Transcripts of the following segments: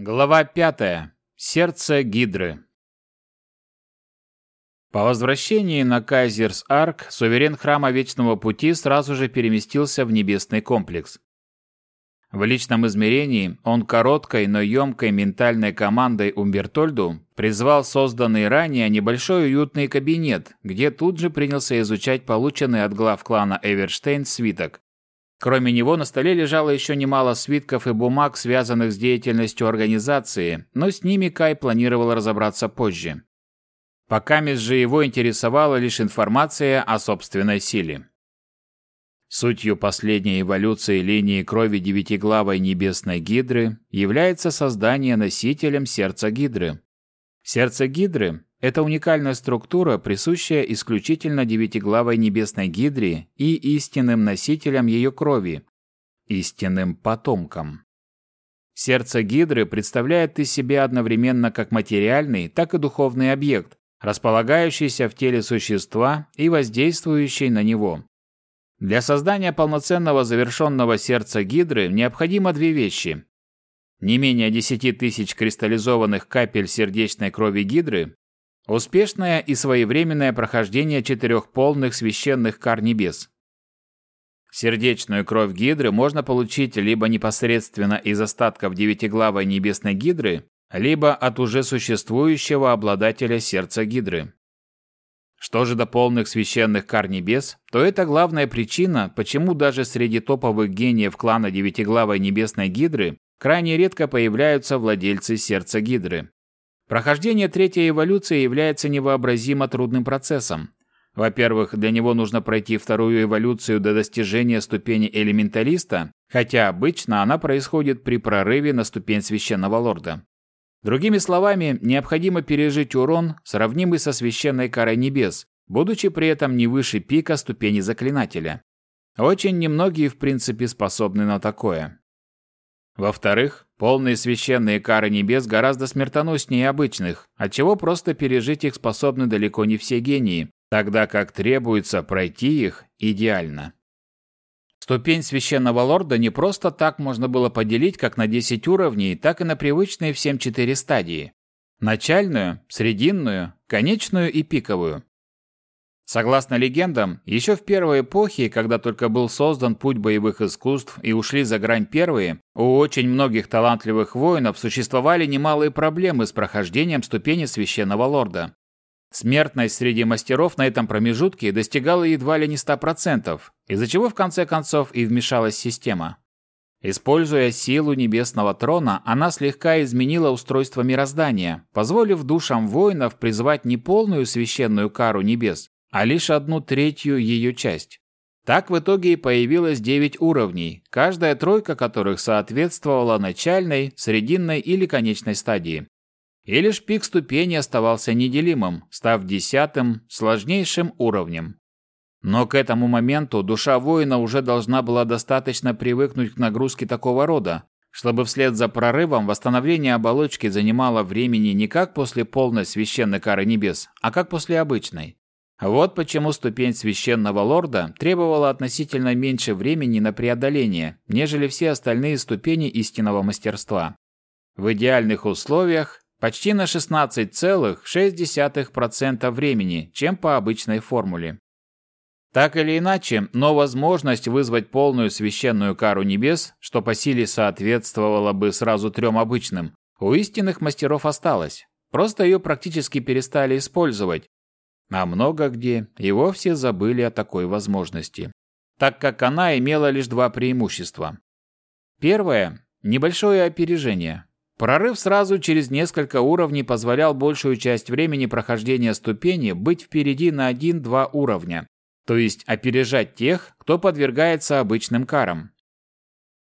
Глава пятая. Сердце Гидры. По возвращении на Кайзерс-Арк суверен Храма Вечного Пути сразу же переместился в небесный комплекс. В личном измерении он короткой, но емкой ментальной командой Умбертольду призвал созданный ранее небольшой уютный кабинет, где тут же принялся изучать полученный от глав клана Эверштейн свиток. Кроме него на столе лежало еще немало свитков и бумаг, связанных с деятельностью организации, но с ними Кай планировал разобраться позже. Пока же его интересовала лишь информация о собственной силе. Сутью последней эволюции линии крови девятиглавой небесной гидры является создание носителем сердца гидры. Сердце гидры это уникальная структура, присущая исключительно девятиглавой небесной гидре и истинным носителям ее крови, истинным потомкам. Сердце гидры представляет из себя одновременно как материальный, так и духовный объект, располагающийся в теле существа и воздействующий на него. Для создания полноценного завершенного сердца гидры необходимо две вещи. Не менее 10 тысяч кристаллизованных капель сердечной крови гидры Успешное и своевременное прохождение четырех полных священных кар небес. Сердечную кровь гидры можно получить либо непосредственно из остатков девятиглавой небесной гидры, либо от уже существующего обладателя сердца гидры. Что же до полных священных кар небес, то это главная причина, почему даже среди топовых гениев клана девятиглавой небесной гидры крайне редко появляются владельцы сердца гидры. Прохождение третьей эволюции является невообразимо трудным процессом. Во-первых, для него нужно пройти вторую эволюцию до достижения ступени элементалиста, хотя обычно она происходит при прорыве на ступень священного лорда. Другими словами, необходимо пережить урон, сравнимый со священной карой небес, будучи при этом не выше пика ступени заклинателя. Очень немногие, в принципе, способны на такое. Во-вторых, полные священные кары небес гораздо смертоноснее обычных, отчего просто пережить их способны далеко не все гении, тогда как требуется пройти их идеально. Ступень священного лорда не просто так можно было поделить как на 10 уровней, так и на привычные всем 4 стадии. Начальную, срединную, конечную и пиковую. Согласно легендам, еще в первой эпохе, когда только был создан путь боевых искусств и ушли за грань первые, у очень многих талантливых воинов существовали немалые проблемы с прохождением ступени священного лорда. Смертность среди мастеров на этом промежутке достигала едва ли не 100%, из-за чего в конце концов и вмешалась система. Используя силу небесного трона, она слегка изменила устройство мироздания, позволив душам воинов призвать не полную священную кару небес, а лишь одну третью ее часть. Так в итоге и появилось 9 уровней, каждая тройка которых соответствовала начальной, срединной или конечной стадии. И лишь пик ступени оставался неделимым, став десятым, сложнейшим уровнем. Но к этому моменту душа воина уже должна была достаточно привыкнуть к нагрузке такого рода, чтобы вслед за прорывом восстановление оболочки занимало времени не как после полной священной кары небес, а как после обычной. Вот почему ступень священного лорда требовала относительно меньше времени на преодоление, нежели все остальные ступени истинного мастерства. В идеальных условиях почти на 16,6% времени, чем по обычной формуле. Так или иначе, но возможность вызвать полную священную кару небес, что по силе соответствовало бы сразу трем обычным, у истинных мастеров осталась. Просто ее практически перестали использовать, а много где и вовсе забыли о такой возможности, так как она имела лишь два преимущества. Первое – небольшое опережение. Прорыв сразу через несколько уровней позволял большую часть времени прохождения ступени быть впереди на 1-2 уровня, то есть опережать тех, кто подвергается обычным карам.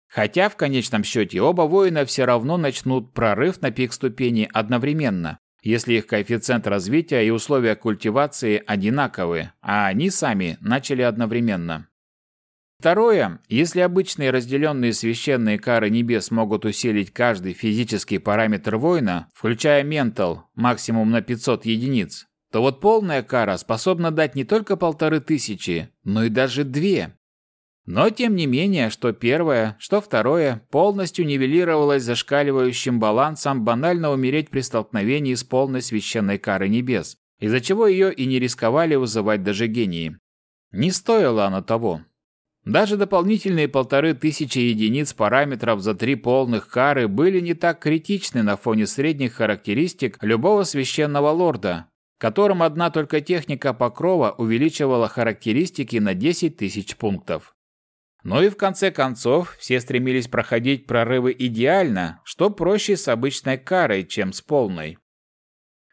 Хотя в конечном счете оба воина все равно начнут прорыв на пик ступени одновременно, если их коэффициент развития и условия культивации одинаковы, а они сами начали одновременно. Второе, если обычные разделенные священные кары небес могут усилить каждый физический параметр воина, включая ментал, максимум на 500 единиц, то вот полная кара способна дать не только полторы тысячи, но и даже две. Но тем не менее, что первое, что второе, полностью нивелировалось зашкаливающим балансом банально умереть при столкновении с полной священной карой небес, из-за чего ее и не рисковали вызывать даже гении. Не стоило оно того. Даже дополнительные полторы тысячи единиц параметров за три полных кары были не так критичны на фоне средних характеристик любого священного лорда, которым одна только техника покрова увеличивала характеристики на 10 тысяч пунктов. Но и в конце концов все стремились проходить прорывы идеально, что проще с обычной карой, чем с полной.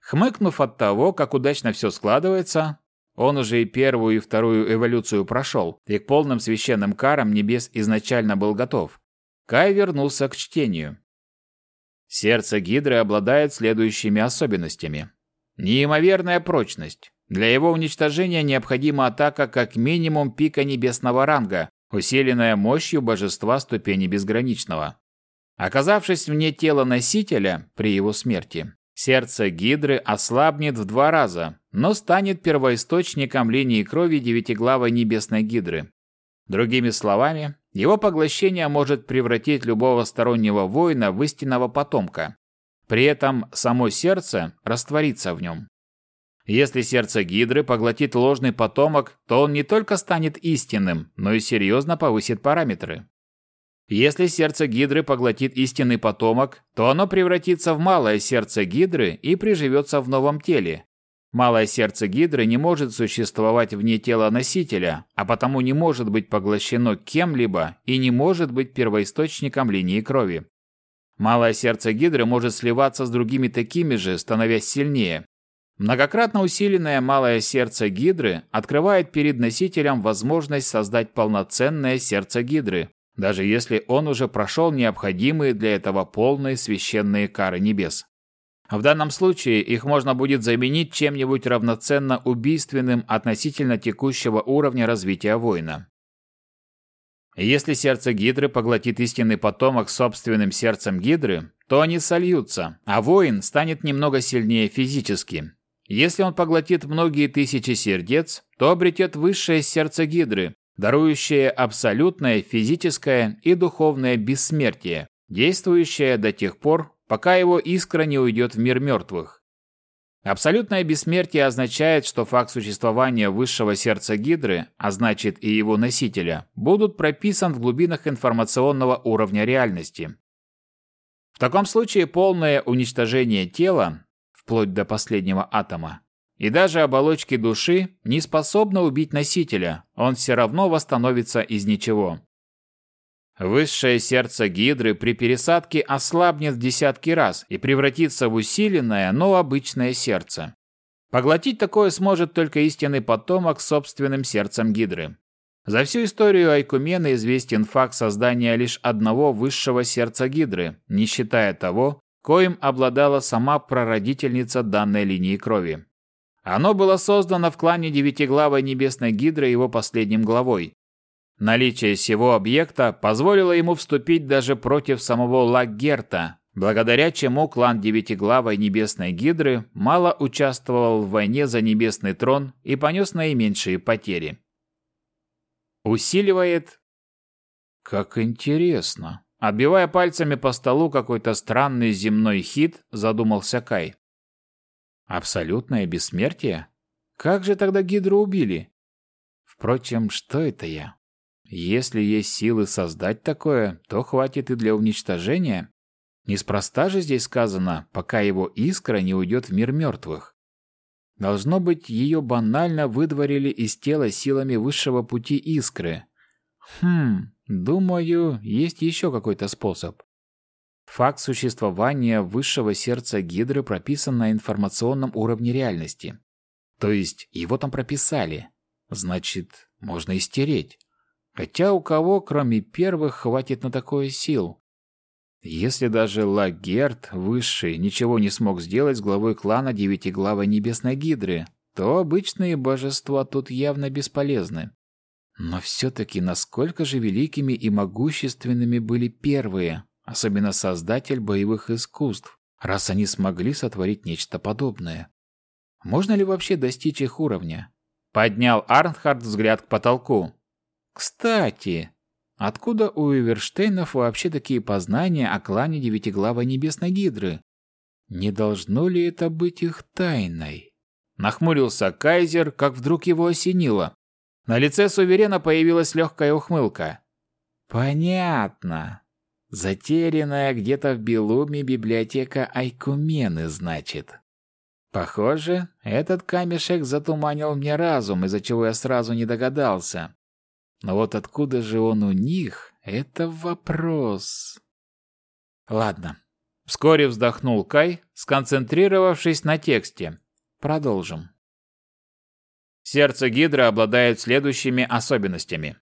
Хмыкнув от того, как удачно все складывается, он уже и первую, и вторую эволюцию прошел, и к полным священным карам небес изначально был готов. Кай вернулся к чтению. Сердце Гидры обладает следующими особенностями. Неимоверная прочность. Для его уничтожения необходима атака как минимум пика небесного ранга, усиленная мощью божества ступени безграничного. Оказавшись вне тела носителя при его смерти, сердце Гидры ослабнет в два раза, но станет первоисточником линии крови девятиглавой небесной Гидры. Другими словами, его поглощение может превратить любого стороннего воина в истинного потомка. При этом само сердце растворится в нем. Если сердце Гидры поглотит ложный потомок, то он не только станет истинным, но и серьезно повысит параметры. Если сердце Гидры поглотит истинный потомок, то оно превратится в малое сердце Гидры и приживется в новом теле. Малое сердце Гидры не может существовать вне тела носителя, а потому не может быть поглощено кем-либо и не может быть первоисточником линии крови. Малое сердце Гидры может сливаться с другими такими же, становясь сильнее, Многократно усиленное малое сердце гидры открывает перед носителем возможность создать полноценное сердце гидры, даже если он уже прошел необходимые для этого полные священные кары небес. В данном случае их можно будет заменить чем-нибудь равноценно убийственным относительно текущего уровня развития воина. Если сердце гидры поглотит истинный потомок собственным сердцем гидры, то они сольются, а воин станет немного сильнее физически, если он поглотит многие тысячи сердец, то обретет высшее сердце Гидры, дарующее абсолютное физическое и духовное бессмертие, действующее до тех пор, пока его искра не уйдет в мир мертвых. Абсолютное бессмертие означает, что факт существования высшего сердца Гидры, а значит и его носителя, будут прописан в глубинах информационного уровня реальности. В таком случае полное уничтожение тела вплоть до последнего атома. И даже оболочки души не способны убить носителя, он все равно восстановится из ничего. Высшее сердце Гидры при пересадке ослабнет в десятки раз и превратится в усиленное, но обычное сердце. Поглотить такое сможет только истинный потомок собственным сердцем Гидры. За всю историю Айкумена известен факт создания лишь одного высшего сердца Гидры, не считая того, коим обладала сама прародительница данной линии крови. Оно было создано в клане Девятиглавой Небесной Гидры его последним главой. Наличие сего объекта позволило ему вступить даже против самого Лагерта, благодаря чему клан Девятиглавой Небесной Гидры мало участвовал в войне за Небесный трон и понес наименьшие потери. Усиливает... Как интересно. Отбивая пальцами по столу какой-то странный земной хит, задумался Кай. Абсолютное бессмертие? Как же тогда Гидру убили? Впрочем, что это я? Если есть силы создать такое, то хватит и для уничтожения. Неспроста же здесь сказано, пока его искра не уйдет в мир мертвых. Должно быть, ее банально выдворили из тела силами высшего пути искры. Хм, Думаю, есть еще какой-то способ. Факт существования высшего сердца Гидры прописан на информационном уровне реальности. То есть его там прописали. Значит, можно и стереть. Хотя у кого, кроме первых, хватит на такое сил? Если даже Лагерт, высший, ничего не смог сделать с главой клана Девятиглавой Небесной Гидры, то обычные божества тут явно бесполезны. Но все-таки насколько же великими и могущественными были первые, особенно создатель боевых искусств, раз они смогли сотворить нечто подобное. Можно ли вообще достичь их уровня? Поднял Арнхард взгляд к потолку. Кстати, Откуда у Эверштейнов вообще такие познания о клане Девятиглавой Небесной Гидры? Не должно ли это быть их тайной? Нахмурился Кайзер, как вдруг его осенило. На лице суверена появилась легкая ухмылка. Понятно. Затерянная где-то в Белуме библиотека Айкумены, значит. Похоже, этот камешек затуманил мне разум, из-за чего я сразу не догадался. Но вот откуда же он у них, это вопрос. Ладно. Вскоре вздохнул Кай, сконцентрировавшись на тексте. Продолжим. Сердце Гидры обладает следующими особенностями.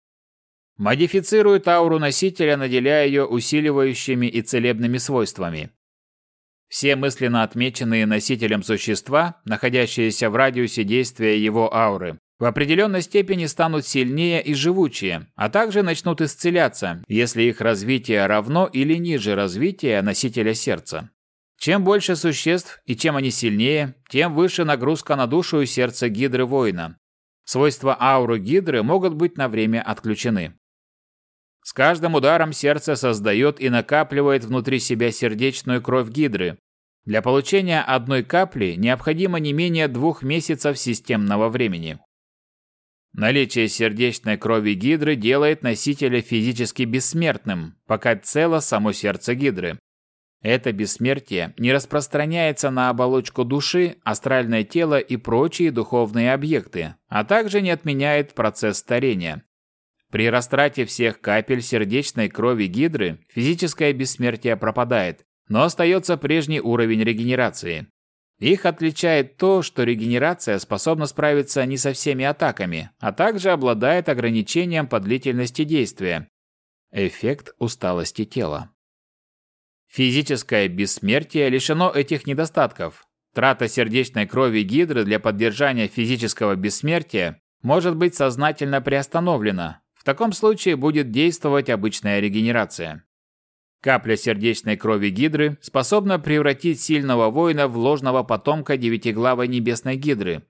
Модифицирует ауру носителя, наделяя ее усиливающими и целебными свойствами. Все мысленно отмеченные носителем существа, находящиеся в радиусе действия его ауры, в определенной степени станут сильнее и живучее, а также начнут исцеляться, если их развитие равно или ниже развития носителя сердца. Чем больше существ и чем они сильнее, тем выше нагрузка на душу и сердце гидры воина. Свойства ауры гидры могут быть на время отключены. С каждым ударом сердце создает и накапливает внутри себя сердечную кровь гидры. Для получения одной капли необходимо не менее двух месяцев системного времени. Наличие сердечной крови гидры делает носителя физически бессмертным, пока цело само сердце гидры. Это бессмертие не распространяется на оболочку души, астральное тело и прочие духовные объекты, а также не отменяет процесс старения. При растрате всех капель сердечной крови гидры физическое бессмертие пропадает, но остается прежний уровень регенерации. Их отличает то, что регенерация способна справиться не со всеми атаками, а также обладает ограничением по длительности действия. Эффект усталости тела. Физическое бессмертие лишено этих недостатков. Трата сердечной крови гидры для поддержания физического бессмертия может быть сознательно приостановлена. В таком случае будет действовать обычная регенерация. Капля сердечной крови Гидры способна превратить сильного воина в ложного потомка девятиглавой небесной Гидры.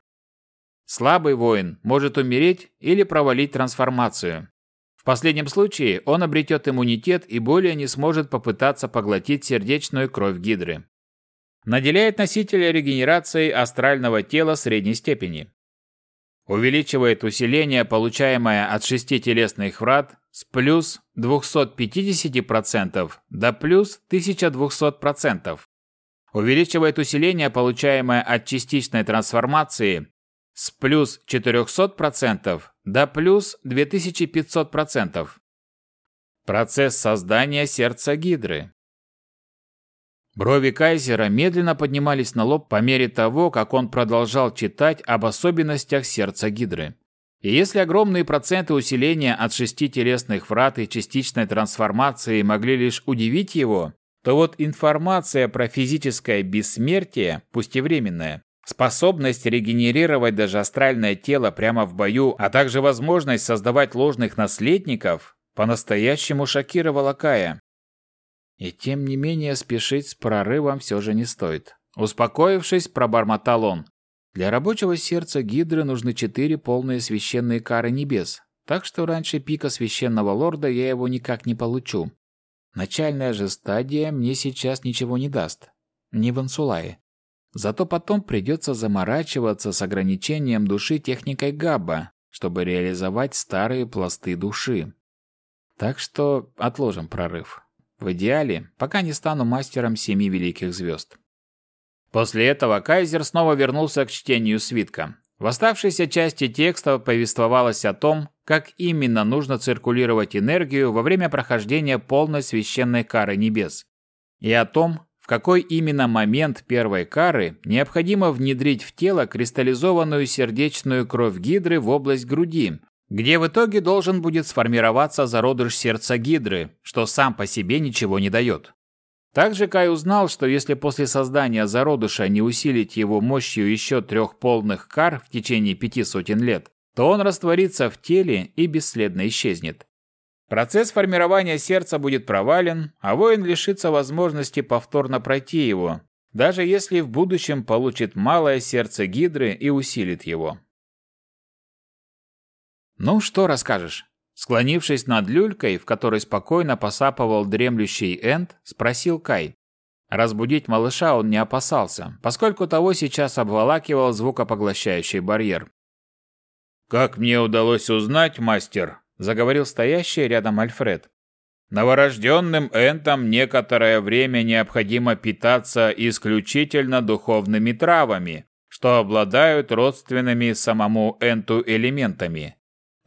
Слабый воин может умереть или провалить трансформацию. В последнем случае он обретет иммунитет и более не сможет попытаться поглотить сердечную кровь Гидры. Наделяет носителя регенерацией астрального тела средней степени. Увеличивает усиление, получаемое от шести телесных врат, с плюс 250% до плюс 1200%. Увеличивает усиление, получаемое от частичной трансформации, с плюс 400% до плюс 2500%. Процесс создания сердца гидры. Брови Кайзера медленно поднимались на лоб по мере того, как он продолжал читать об особенностях сердца гидры. И если огромные проценты усиления от шести телесных врат и частичной трансформации могли лишь удивить его, то вот информация про физическое бессмертие, пусть и временное, способность регенерировать даже астральное тело прямо в бою, а также возможность создавать ложных наследников, по-настоящему шокировала Кая. И тем не менее спешить с прорывом все же не стоит. Успокоившись, пробормотал он. Для рабочего сердца Гидры нужны четыре полные священные кары небес, так что раньше пика священного лорда я его никак не получу. Начальная же стадия мне сейчас ничего не даст. Не в Ансулае. Зато потом придется заморачиваться с ограничением души техникой Габба, чтобы реализовать старые пласты души. Так что отложим прорыв. В идеале, пока не стану мастером семи великих звезд. После этого Кайзер снова вернулся к чтению свитка. В оставшейся части текста повествовалось о том, как именно нужно циркулировать энергию во время прохождения полной священной кары небес, и о том, в какой именно момент первой кары необходимо внедрить в тело кристаллизованную сердечную кровь гидры в область груди, где в итоге должен будет сформироваться зародыш сердца гидры, что сам по себе ничего не дает. Также Кай узнал, что если после создания зародыша не усилить его мощью еще трех полных кар в течение пяти сотен лет, то он растворится в теле и бесследно исчезнет. Процесс формирования сердца будет провален, а воин лишится возможности повторно пройти его, даже если в будущем получит малое сердце Гидры и усилит его. «Ну, что расскажешь?» Склонившись над люлькой, в которой спокойно посапывал дремлющий Энд, спросил Кай. Разбудить малыша он не опасался, поскольку того сейчас обволакивал звукопоглощающий барьер. «Как мне удалось узнать, мастер?» – заговорил стоящий рядом Альфред. «Новорожденным энтам некоторое время необходимо питаться исключительно духовными травами, что обладают родственными самому энту элементами.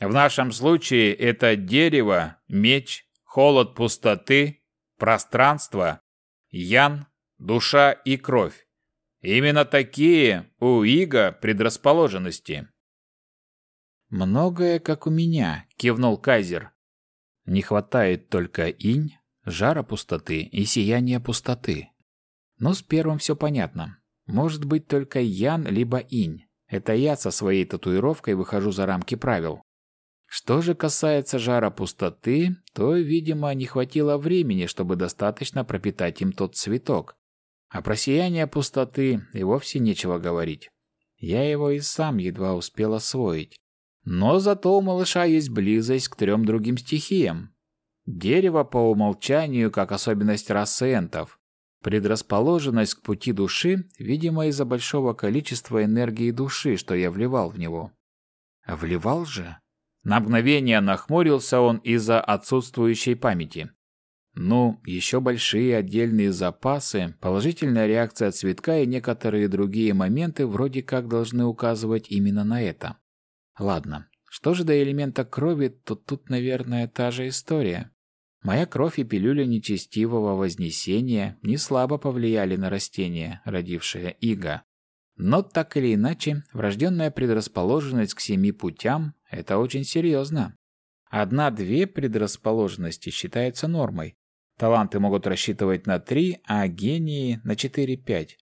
В нашем случае это дерево, меч, холод пустоты, пространство, ян, душа и кровь. Именно такие у Иго предрасположенности. «Многое, как у меня», — кивнул Кайзер. «Не хватает только инь, жара пустоты и сияния пустоты. Но с первым все понятно. Может быть только ян либо инь. Это я со своей татуировкой выхожу за рамки правил. Что же касается жара пустоты, то, видимо, не хватило времени, чтобы достаточно пропитать им тот цветок. А про сияние пустоты и вовсе нечего говорить. Я его и сам едва успел освоить. Но зато у малыша есть близость к трем другим стихиям. Дерево по умолчанию как особенность расы энтов. Предрасположенность к пути души, видимо, из-за большого количества энергии души, что я вливал в него. Вливал же? На мгновение нахмурился он из-за отсутствующей памяти. Ну, еще большие отдельные запасы, положительная реакция цветка и некоторые другие моменты вроде как должны указывать именно на это. Ладно, что же до элемента крови, то тут, наверное, та же история. Моя кровь и пилюля нечестивого вознесения не слабо повлияли на растение, родившее иго. Но так или иначе, врожденная предрасположенность к семи путям – это очень серьезно. Одна-две предрасположенности считаются нормой. Таланты могут рассчитывать на три, а гении – на четыре-пять.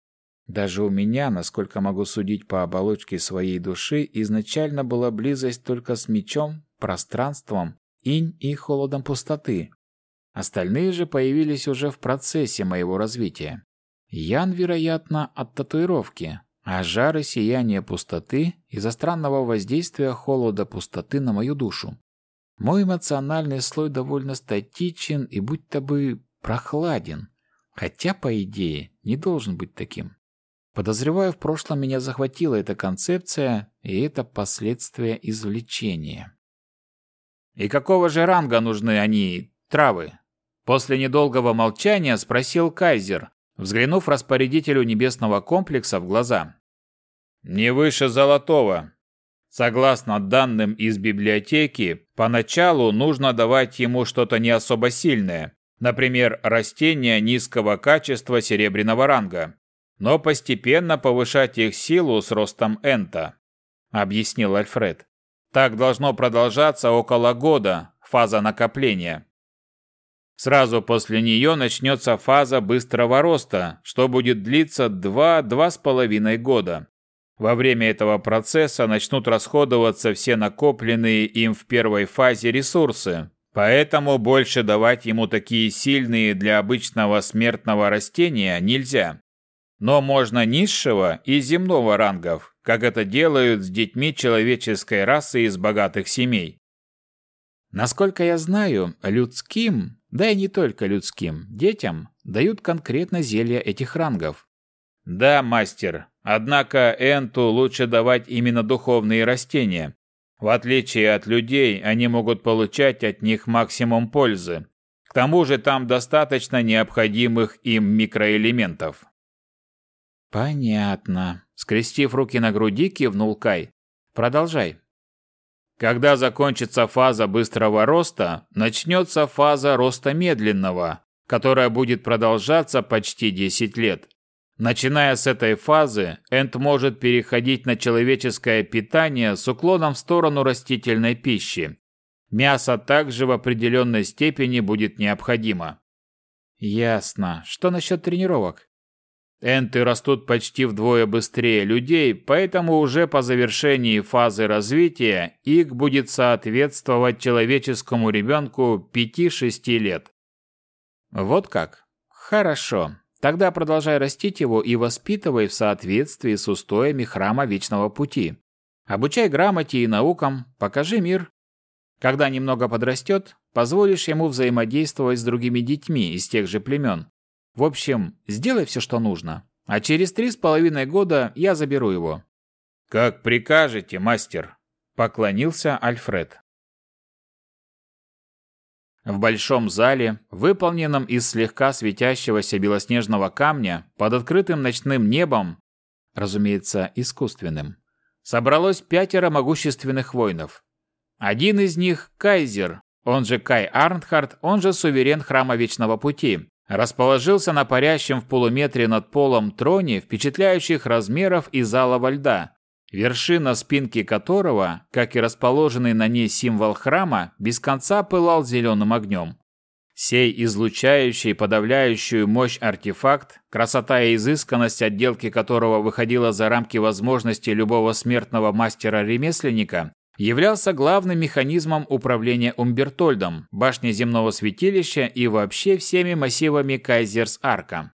Даже у меня, насколько могу судить по оболочке своей души, изначально была близость только с мечом, пространством, инь и холодом пустоты. Остальные же появились уже в процессе моего развития. Ян, вероятно, от татуировки, а жары сияния пустоты из-за странного воздействия холода пустоты на мою душу. Мой эмоциональный слой довольно статичен и будто бы прохладен, хотя, по идее, не должен быть таким. Подозреваю, в прошлом меня захватила эта концепция, и это последствия извлечения. «И какого же ранга нужны они, травы?» После недолгого молчания спросил Кайзер, взглянув распорядителю небесного комплекса в глаза. «Не выше золотого. Согласно данным из библиотеки, поначалу нужно давать ему что-то не особо сильное, например, растения низкого качества серебряного ранга, но постепенно повышать их силу с ростом энта», — объяснил Альфред. «Так должно продолжаться около года, фаза накопления. Сразу после нее начнется фаза быстрого роста, что будет длиться 2-2,5 года. Во время этого процесса начнут расходоваться все накопленные им в первой фазе ресурсы, поэтому больше давать ему такие сильные для обычного смертного растения нельзя. Но можно низшего и земного рангов, как это делают с детьми человеческой расы из богатых семей. Насколько я знаю, людским да и не только людским, детям дают конкретно зелья этих рангов. Да, мастер, однако Энту лучше давать именно духовные растения. В отличие от людей, они могут получать от них максимум пользы. К тому же там достаточно необходимых им микроэлементов. Понятно. Скрестив руки на груди, кивнул Кай. Продолжай. Когда закончится фаза быстрого роста, начнется фаза роста медленного, которая будет продолжаться почти 10 лет. Начиная с этой фазы, Энд может переходить на человеческое питание с уклоном в сторону растительной пищи. Мясо также в определенной степени будет необходимо. Ясно. Что насчет тренировок? Энты растут почти вдвое быстрее людей, поэтому уже по завершении фазы развития их будет соответствовать человеческому ребенку 5-6 лет. Вот как? Хорошо. Тогда продолжай растить его и воспитывай в соответствии с устоями храма Вечного Пути. Обучай грамоте и наукам, покажи мир. Когда немного подрастет, позволишь ему взаимодействовать с другими детьми из тех же племен. В общем, сделай все, что нужно. А через три с половиной года я заберу его». «Как прикажете, мастер», — поклонился Альфред. В большом зале, выполненном из слегка светящегося белоснежного камня, под открытым ночным небом, разумеется, искусственным, собралось пятеро могущественных воинов. Один из них – Кайзер, он же Кай Арнхард, он же суверен Храма Вечного Пути, расположился на парящем в полуметре над полом троне впечатляющих размеров из алого льда, вершина спинки которого, как и расположенный на ней символ храма, без конца пылал зеленым огнем. Сей излучающий подавляющую мощь артефакт, красота и изысканность отделки которого выходила за рамки возможностей любого смертного мастера-ремесленника, являлся главным механизмом управления Умбертольдом, башней земного святилища и вообще всеми массивами Кайзерс-Арка.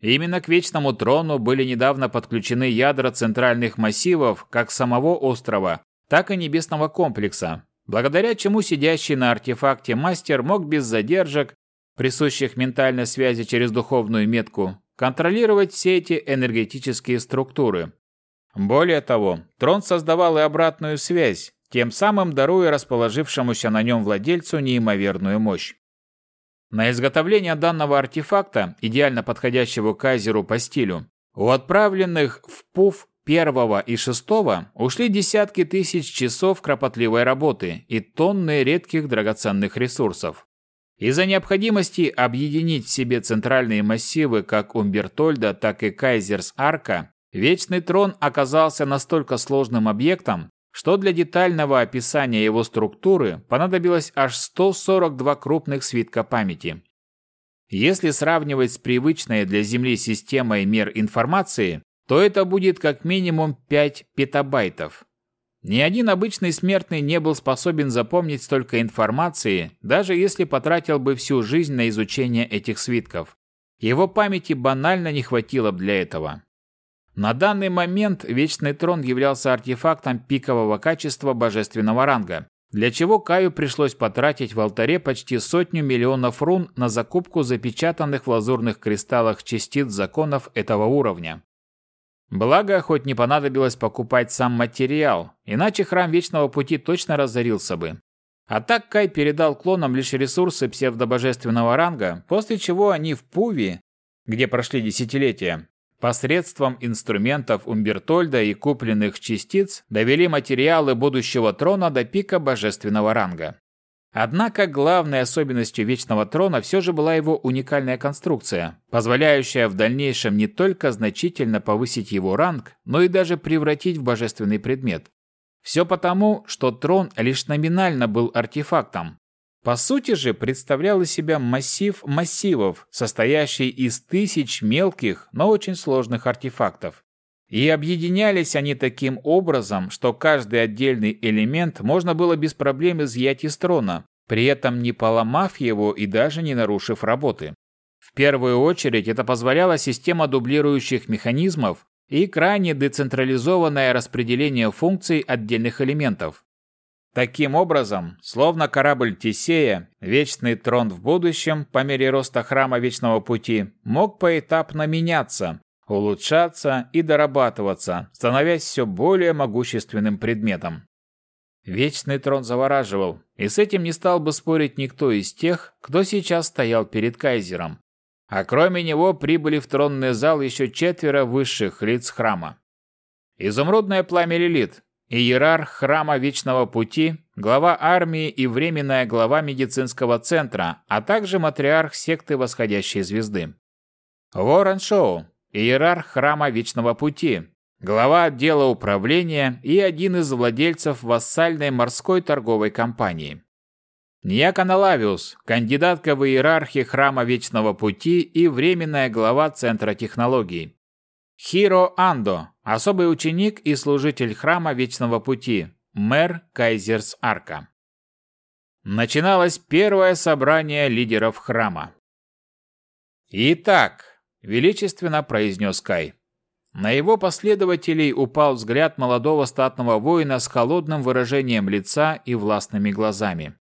Именно к Вечному Трону были недавно подключены ядра центральных массивов как самого острова, так и небесного комплекса, благодаря чему сидящий на артефакте мастер мог без задержек, присущих ментальной связи через духовную метку, контролировать все эти энергетические структуры, более того, трон создавал и обратную связь, тем самым даруя расположившемуся на нем владельцу неимоверную мощь. На изготовление данного артефакта, идеально подходящего кайзеру по стилю, у отправленных в ПУФ первого и шестого ушли десятки тысяч часов кропотливой работы и тонны редких драгоценных ресурсов. Из-за необходимости объединить в себе центральные массивы как Умбертольда, так и Кайзерс-Арка, Вечный трон оказался настолько сложным объектом, что для детального описания его структуры понадобилось аж 142 крупных свитка памяти. Если сравнивать с привычной для Земли системой мер информации, то это будет как минимум 5 петабайтов. Ни один обычный смертный не был способен запомнить столько информации, даже если потратил бы всю жизнь на изучение этих свитков. Его памяти банально не хватило для этого. На данный момент Вечный Трон являлся артефактом пикового качества божественного ранга, для чего Каю пришлось потратить в алтаре почти сотню миллионов рун на закупку запечатанных в лазурных кристаллах частиц законов этого уровня. Благо, хоть не понадобилось покупать сам материал, иначе Храм Вечного Пути точно разорился бы. А так Кай передал клонам лишь ресурсы псевдобожественного ранга, после чего они в Пуви, где прошли десятилетия, Посредством инструментов Умбертольда и купленных частиц довели материалы будущего трона до пика божественного ранга. Однако главной особенностью Вечного Трона все же была его уникальная конструкция, позволяющая в дальнейшем не только значительно повысить его ранг, но и даже превратить в божественный предмет. Все потому, что трон лишь номинально был артефактом, по сути же представлял из себя массив массивов, состоящий из тысяч мелких, но очень сложных артефактов. И объединялись они таким образом, что каждый отдельный элемент можно было без проблем изъять из трона, при этом не поломав его и даже не нарушив работы. В первую очередь это позволяла система дублирующих механизмов и крайне децентрализованное распределение функций отдельных элементов. Таким образом, словно корабль Тесея, Вечный Трон в будущем, по мере роста Храма Вечного Пути, мог поэтапно меняться, улучшаться и дорабатываться, становясь все более могущественным предметом. Вечный Трон завораживал, и с этим не стал бы спорить никто из тех, кто сейчас стоял перед Кайзером. А кроме него прибыли в тронный зал еще четверо высших лиц храма. Изумрудное пламя Лилит, иерарх храма Вечного Пути, глава армии и временная глава медицинского центра, а также матриарх секты Восходящей Звезды. Ворон Шоу, иерарх храма Вечного Пути, глава отдела управления и один из владельцев вассальной морской торговой компании. Ньякана Лавиус, кандидатка в иерархии храма Вечного Пути и временная глава Центра технологий. Хиро Андо, особый ученик и служитель храма Вечного Пути, мэр Кайзерс Арка. Начиналось первое собрание лидеров храма. «Итак», — величественно произнес Кай, — на его последователей упал взгляд молодого статного воина с холодным выражением лица и властными глазами.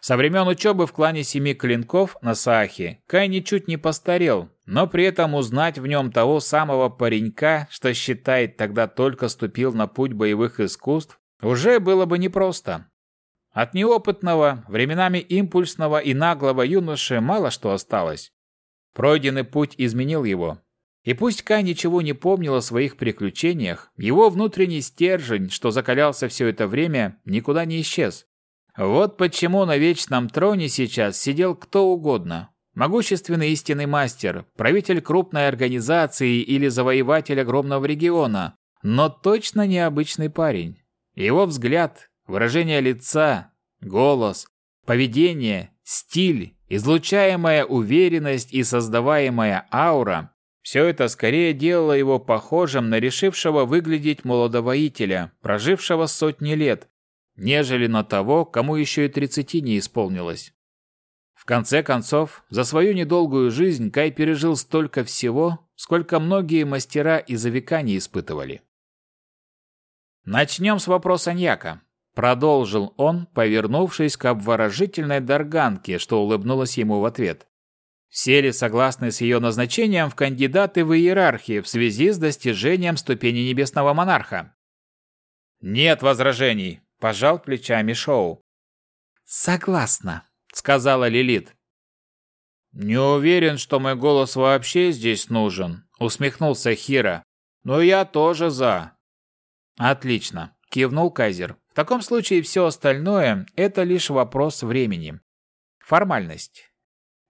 Со времен учебы в клане Семи Клинков на Саахе Кай ничуть не постарел, но при этом узнать в нем того самого паренька, что считает тогда только ступил на путь боевых искусств, уже было бы непросто. От неопытного, временами импульсного и наглого юноши мало что осталось. Пройденный путь изменил его. И пусть Кай ничего не помнил о своих приключениях, его внутренний стержень, что закалялся все это время, никуда не исчез. Вот почему на вечном троне сейчас сидел кто угодно. Могущественный истинный мастер, правитель крупной организации или завоеватель огромного региона, но точно необычный парень. Его взгляд, выражение лица, голос, поведение, стиль, излучаемая уверенность и создаваемая аура – все это скорее делало его похожим на решившего выглядеть молодовоителя, прожившего сотни лет, нежели на того, кому еще и тридцати не исполнилось. В конце концов, за свою недолгую жизнь Кай пережил столько всего, сколько многие мастера и за века не испытывали. «Начнем с вопроса Ньяка», — продолжил он, повернувшись к обворожительной Дарганке, что улыбнулась ему в ответ. Все ли согласны с ее назначением в кандидаты в иерархии в связи с достижением ступени небесного монарха? Нет возражений, Пожал плечами Шоу. «Согласна», — сказала Лилит. «Не уверен, что мой голос вообще здесь нужен», — усмехнулся Хира. «Но я тоже за». «Отлично», — кивнул Кайзер. «В таком случае все остальное — это лишь вопрос времени. Формальность.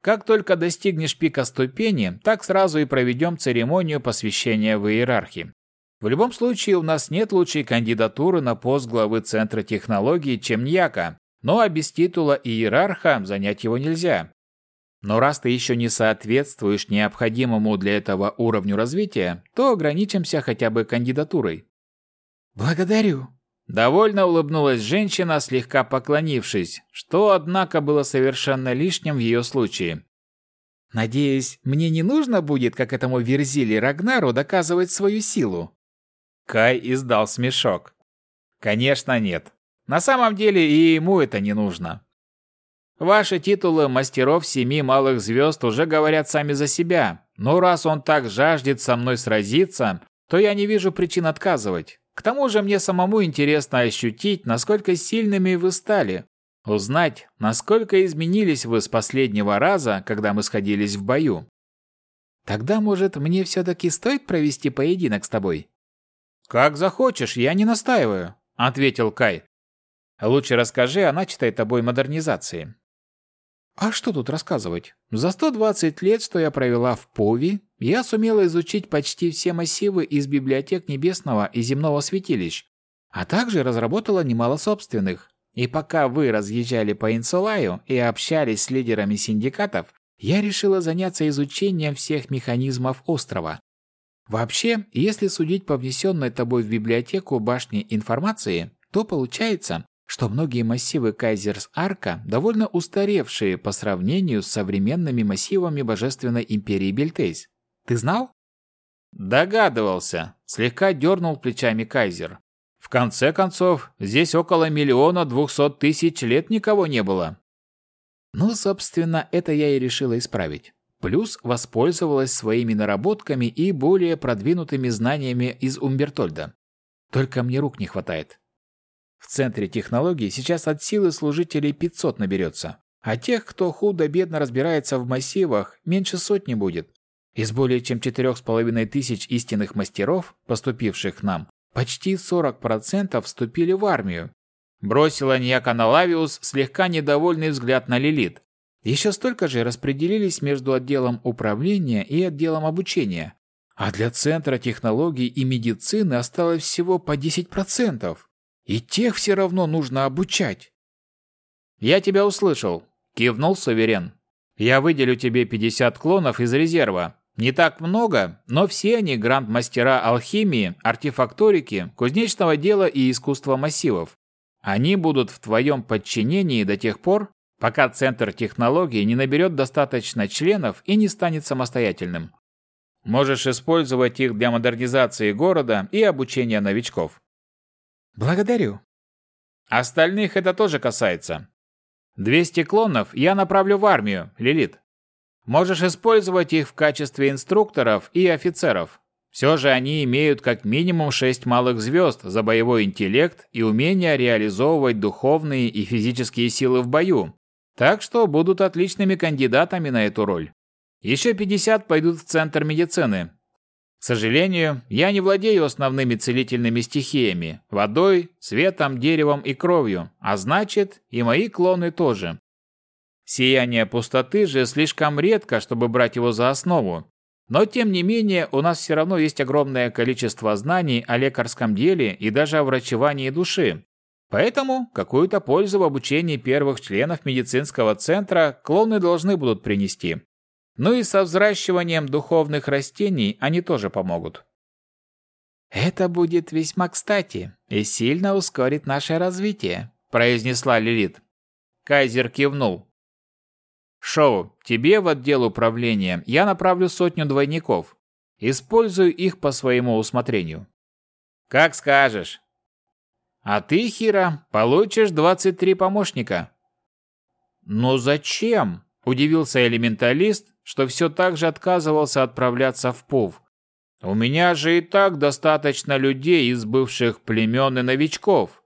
Как только достигнешь пика ступени, так сразу и проведем церемонию посвящения в иерархии. В любом случае, у нас нет лучшей кандидатуры на пост главы Центра технологий, чем Ньяка, но а без титула иерарха занять его нельзя. Но раз ты еще не соответствуешь необходимому для этого уровню развития, то ограничимся хотя бы кандидатурой. Благодарю. Довольно улыбнулась женщина, слегка поклонившись, что, однако, было совершенно лишним в ее случае. Надеюсь, мне не нужно будет, как этому Верзили Рагнару, доказывать свою силу. Кай издал смешок. Конечно, нет. На самом деле и ему это не нужно. Ваши титулы мастеров семи малых звезд уже говорят сами за себя. Но раз он так жаждет со мной сразиться, то я не вижу причин отказывать. К тому же мне самому интересно ощутить, насколько сильными вы стали. Узнать, насколько изменились вы с последнего раза, когда мы сходились в бою. Тогда, может, мне все-таки стоит провести поединок с тобой? «Как захочешь, я не настаиваю», — ответил Кай. «Лучше расскажи о начатой тобой модернизации». А что тут рассказывать? За 120 лет, что я провела в Пови, я сумела изучить почти все массивы из библиотек Небесного и Земного святилищ, а также разработала немало собственных. И пока вы разъезжали по Инсулаю и общались с лидерами синдикатов, я решила заняться изучением всех механизмов острова. Вообще, если судить по внесенной тобой в библиотеку башни информации, то получается, что многие массивы Кайзерс-Арка довольно устаревшие по сравнению с современными массивами Божественной Империи Бельтейс. Ты знал? Догадывался, слегка дернул плечами Кайзер. В конце концов, здесь около миллиона двухсот тысяч лет никого не было. Ну, собственно, это я и решила исправить. Плюс воспользовалась своими наработками и более продвинутыми знаниями из Умбертольда. Только мне рук не хватает. В центре технологий сейчас от силы служителей 500 наберется, а тех, кто худо-бедно разбирается в массивах, меньше сотни будет. Из более чем четырех с половиной тысяч истинных мастеров, поступивших к нам, почти 40% вступили в армию. Бросила Ньяка Лавиус слегка недовольный взгляд на Лилит, еще столько же распределились между отделом управления и отделом обучения, а для Центра технологий и медицины осталось всего по 10%. И тех все равно нужно обучать. «Я тебя услышал», — кивнул Суверен. «Я выделю тебе 50 клонов из резерва. Не так много, но все они гранд-мастера алхимии, артефакторики, кузнечного дела и искусства массивов. Они будут в твоем подчинении до тех пор, пока Центр технологий не наберет достаточно членов и не станет самостоятельным. Можешь использовать их для модернизации города и обучения новичков. Благодарю. Остальных это тоже касается. 200 клонов я направлю в армию, Лилит. Можешь использовать их в качестве инструкторов и офицеров. Все же они имеют как минимум 6 малых звезд за боевой интеллект и умение реализовывать духовные и физические силы в бою, так что будут отличными кандидатами на эту роль. Еще 50 пойдут в центр медицины. К сожалению, я не владею основными целительными стихиями – водой, светом, деревом и кровью, а значит, и мои клоны тоже. Сияние пустоты же слишком редко, чтобы брать его за основу. Но тем не менее, у нас все равно есть огромное количество знаний о лекарском деле и даже о врачевании души. Поэтому какую-то пользу в обучении первых членов медицинского центра клоны должны будут принести. Ну и со взращиванием духовных растений они тоже помогут. «Это будет весьма кстати и сильно ускорит наше развитие», – произнесла Лилит. Кайзер кивнул. «Шоу, тебе в отдел управления я направлю сотню двойников. Используй их по своему усмотрению». «Как скажешь». «А ты, Хира, получишь 23 помощника». «Но зачем?» – удивился элементалист, что все так же отказывался отправляться в Пув. У меня же и так достаточно людей из бывших племен и новичков.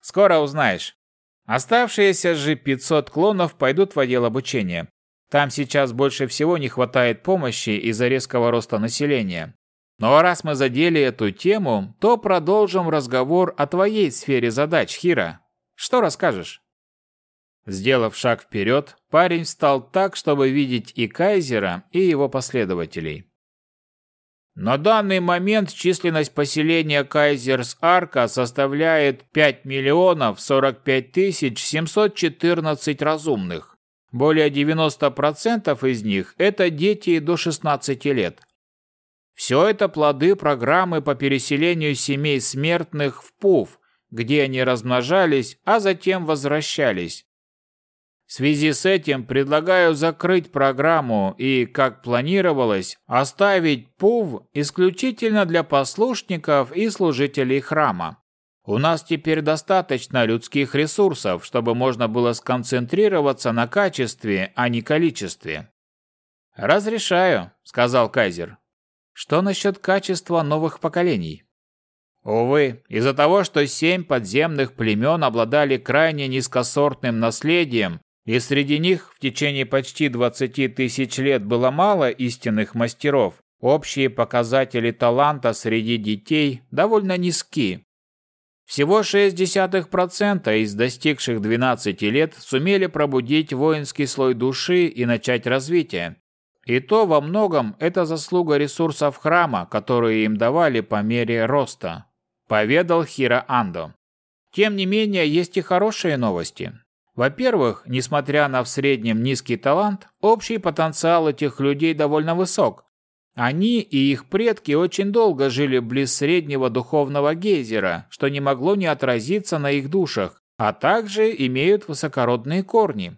Скоро узнаешь. Оставшиеся же 500 клонов пойдут в отдел обучения. Там сейчас больше всего не хватает помощи из-за резкого роста населения. Но раз мы задели эту тему, то продолжим разговор о твоей сфере задач, Хира. Что расскажешь? Сделав шаг вперед, парень встал так, чтобы видеть и Кайзера, и его последователей. На данный момент численность поселения Кайзерс-Арка составляет 5 миллионов 45 тысяч 714 разумных. Более 90% из них – это дети до 16 лет. Все это плоды программы по переселению семей смертных в ПУФ, где они размножались, а затем возвращались. В связи с этим предлагаю закрыть программу и, как планировалось, оставить ПУВ исключительно для послушников и служителей храма. У нас теперь достаточно людских ресурсов, чтобы можно было сконцентрироваться на качестве, а не количестве. «Разрешаю», — сказал Кайзер. «Что насчет качества новых поколений?» Увы, из-за того, что семь подземных племен обладали крайне низкосортным наследием, и среди них в течение почти 20 тысяч лет было мало истинных мастеров, общие показатели таланта среди детей довольно низки. Всего 0,6% из достигших 12 лет сумели пробудить воинский слой души и начать развитие. И то во многом это заслуга ресурсов храма, которые им давали по мере роста, поведал Хира Андо. Тем не менее, есть и хорошие новости. Во-первых, несмотря на в среднем низкий талант, общий потенциал этих людей довольно высок. Они и их предки очень долго жили близ среднего духовного гейзера, что не могло не отразиться на их душах, а также имеют высокородные корни.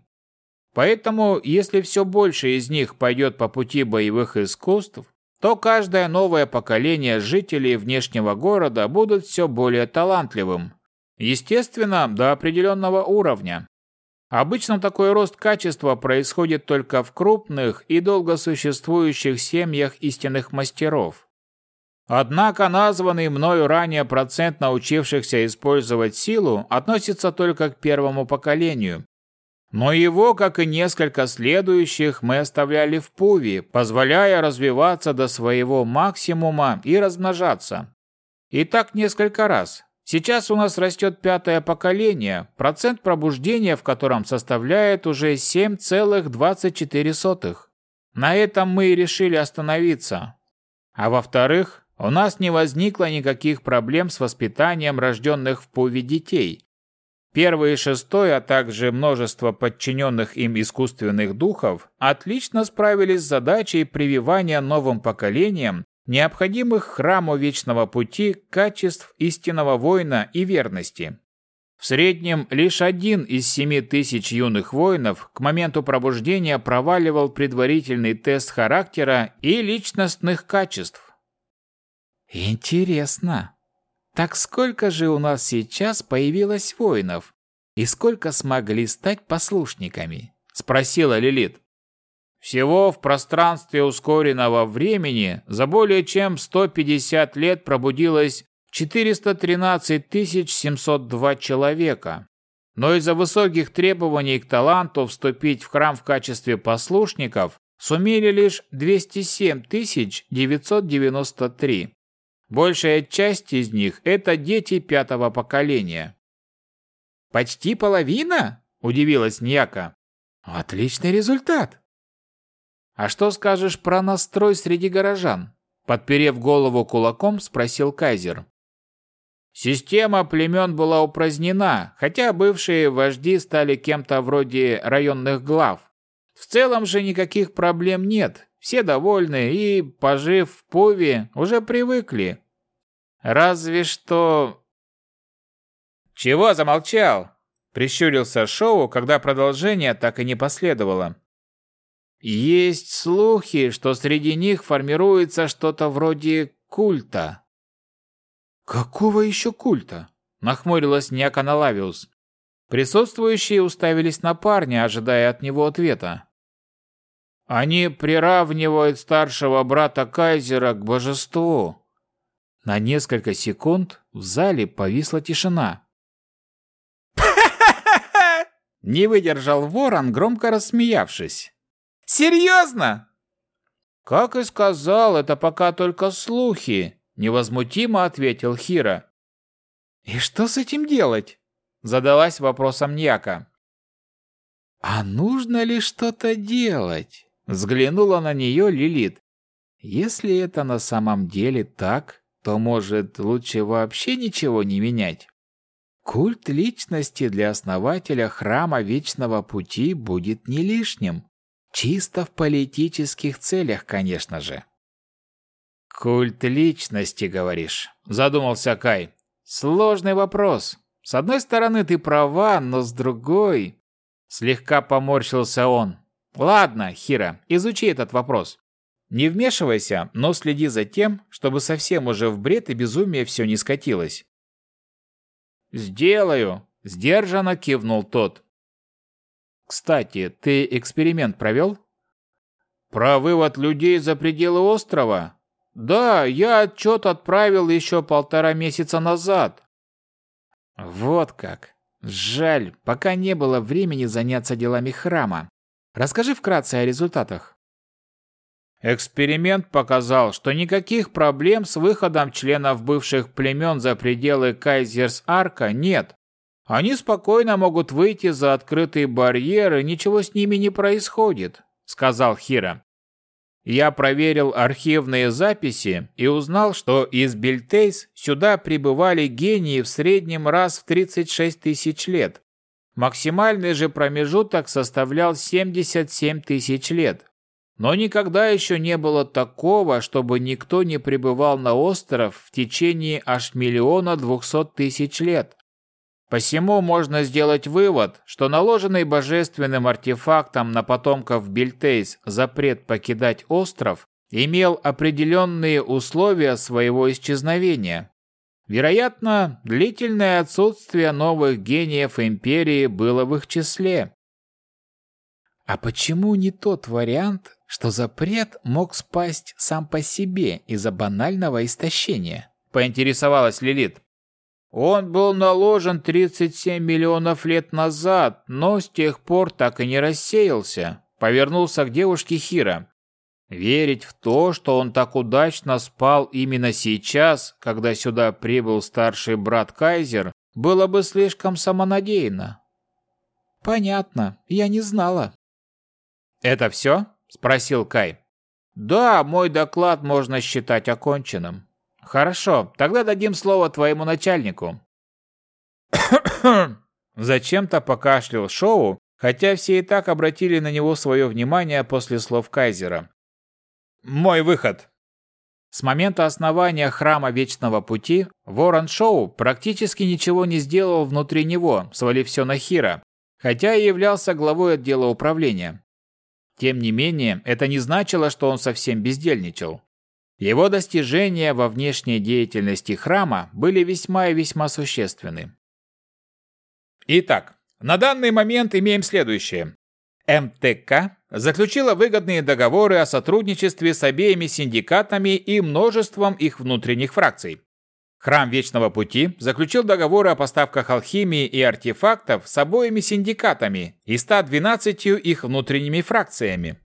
Поэтому, если все больше из них пойдет по пути боевых искусств, то каждое новое поколение жителей внешнего города будут все более талантливым. Естественно, до определенного уровня. Обычно такой рост качества происходит только в крупных и долго существующих семьях истинных мастеров. Однако названный мною ранее процент научившихся использовать силу относится только к первому поколению. Но его, как и несколько следующих, мы оставляли в пуве, позволяя развиваться до своего максимума и размножаться. И так несколько раз, Сейчас у нас растет пятое поколение, процент пробуждения в котором составляет уже 7,24. На этом мы и решили остановиться. А во-вторых, у нас не возникло никаких проблем с воспитанием рожденных в Пуве детей. Первый и шестой, а также множество подчиненных им искусственных духов отлично справились с задачей прививания новым поколениям необходимых храму Вечного Пути качеств истинного воина и верности. В среднем лишь один из семи тысяч юных воинов к моменту пробуждения проваливал предварительный тест характера и личностных качеств. Интересно. Так сколько же у нас сейчас появилось воинов? И сколько смогли стать послушниками? Спросила Лилит. Всего в пространстве ускоренного времени за более чем 150 лет пробудилось 413 702 человека. Но из-за высоких требований к таланту вступить в храм в качестве послушников сумели лишь 207 993. Большая часть из них – это дети пятого поколения. «Почти половина?» – удивилась Ньяка. «Отличный результат!» «А что скажешь про настрой среди горожан?» Подперев голову кулаком, спросил Кайзер. Система племен была упразднена, хотя бывшие вожди стали кем-то вроде районных глав. В целом же никаких проблем нет, все довольны и, пожив в Пове, уже привыкли. Разве что... «Чего замолчал?» – прищурился Шоу, когда продолжение так и не последовало. «Есть слухи, что среди них формируется что-то вроде культа», «Какого еще культа?» – нахмурилась Няка Лавиус. Присутствующие уставились на парня, ожидая от него ответа. «Они приравнивают старшего брата Кайзера к божеству». На несколько секунд в зале повисла тишина. Не выдержал ворон, громко рассмеявшись. «Серьезно?» «Как и сказал, это пока только слухи невозмутимо ответил Хира. И что с этим делать? задалась вопросом Ньяка. А нужно ли что-то делать? Взглянула на нее Лилит. Если это на самом деле так, то может лучше вообще ничего не менять. Культ личности для основателя храма Вечного Пути будет не лишним. Чисто в политических целях, конечно же. «Культ личности, говоришь?» – задумался Кай. «Сложный вопрос. С одной стороны, ты права, но с другой...» Слегка поморщился он. «Ладно, Хира, изучи этот вопрос. Не вмешивайся, но следи за тем, чтобы совсем уже в бред и безумие все не скатилось». «Сделаю», – сдержанно кивнул тот. «Кстати, ты эксперимент провел?» «Про вывод людей за пределы острова?» Да, я отчет отправил еще полтора месяца назад. Вот как. Жаль, пока не было времени заняться делами храма. Расскажи вкратце о результатах. Эксперимент показал, что никаких проблем с выходом членов бывших племен за пределы Кайзерс-Арка нет. Они спокойно могут выйти за открытый барьер, и ничего с ними не происходит, сказал Хира. Я проверил архивные записи и узнал, что из Бельтейс сюда прибывали гении в среднем раз в 36 тысяч лет. Максимальный же промежуток составлял 77 тысяч лет. Но никогда еще не было такого, чтобы никто не прибывал на остров в течение аж миллиона двухсот тысяч лет. Посему можно сделать вывод, что наложенный божественным артефактом на потомков Бельтейс запрет покидать остров имел определенные условия своего исчезновения. Вероятно, длительное отсутствие новых гениев Империи было в их числе. А почему не тот вариант, что запрет мог спасть сам по себе из-за банального истощения? Поинтересовалась Лилит. Он был наложен 37 миллионов лет назад, но с тех пор так и не рассеялся. Повернулся к девушке Хира. Верить в то, что он так удачно спал именно сейчас, когда сюда прибыл старший брат Кайзер, было бы слишком самонадеянно. Понятно, я не знала. Это все? спросил Кай. Да, мой доклад можно считать оконченным. Хорошо, тогда дадим слово твоему начальнику. Зачем-то покашлял Шоу, хотя все и так обратили на него свое внимание после слов Кайзера. Мой выход. С момента основания Храма Вечного Пути Ворон Шоу практически ничего не сделал внутри него, свалив все на Хира, хотя и являлся главой отдела управления. Тем не менее, это не значило, что он совсем бездельничал. Его достижения во внешней деятельности храма были весьма и весьма существенны. Итак, на данный момент имеем следующее. МТК заключила выгодные договоры о сотрудничестве с обеими синдикатами и множеством их внутренних фракций. Храм Вечного Пути заключил договоры о поставках алхимии и артефактов с обоими синдикатами и 112 их внутренними фракциями.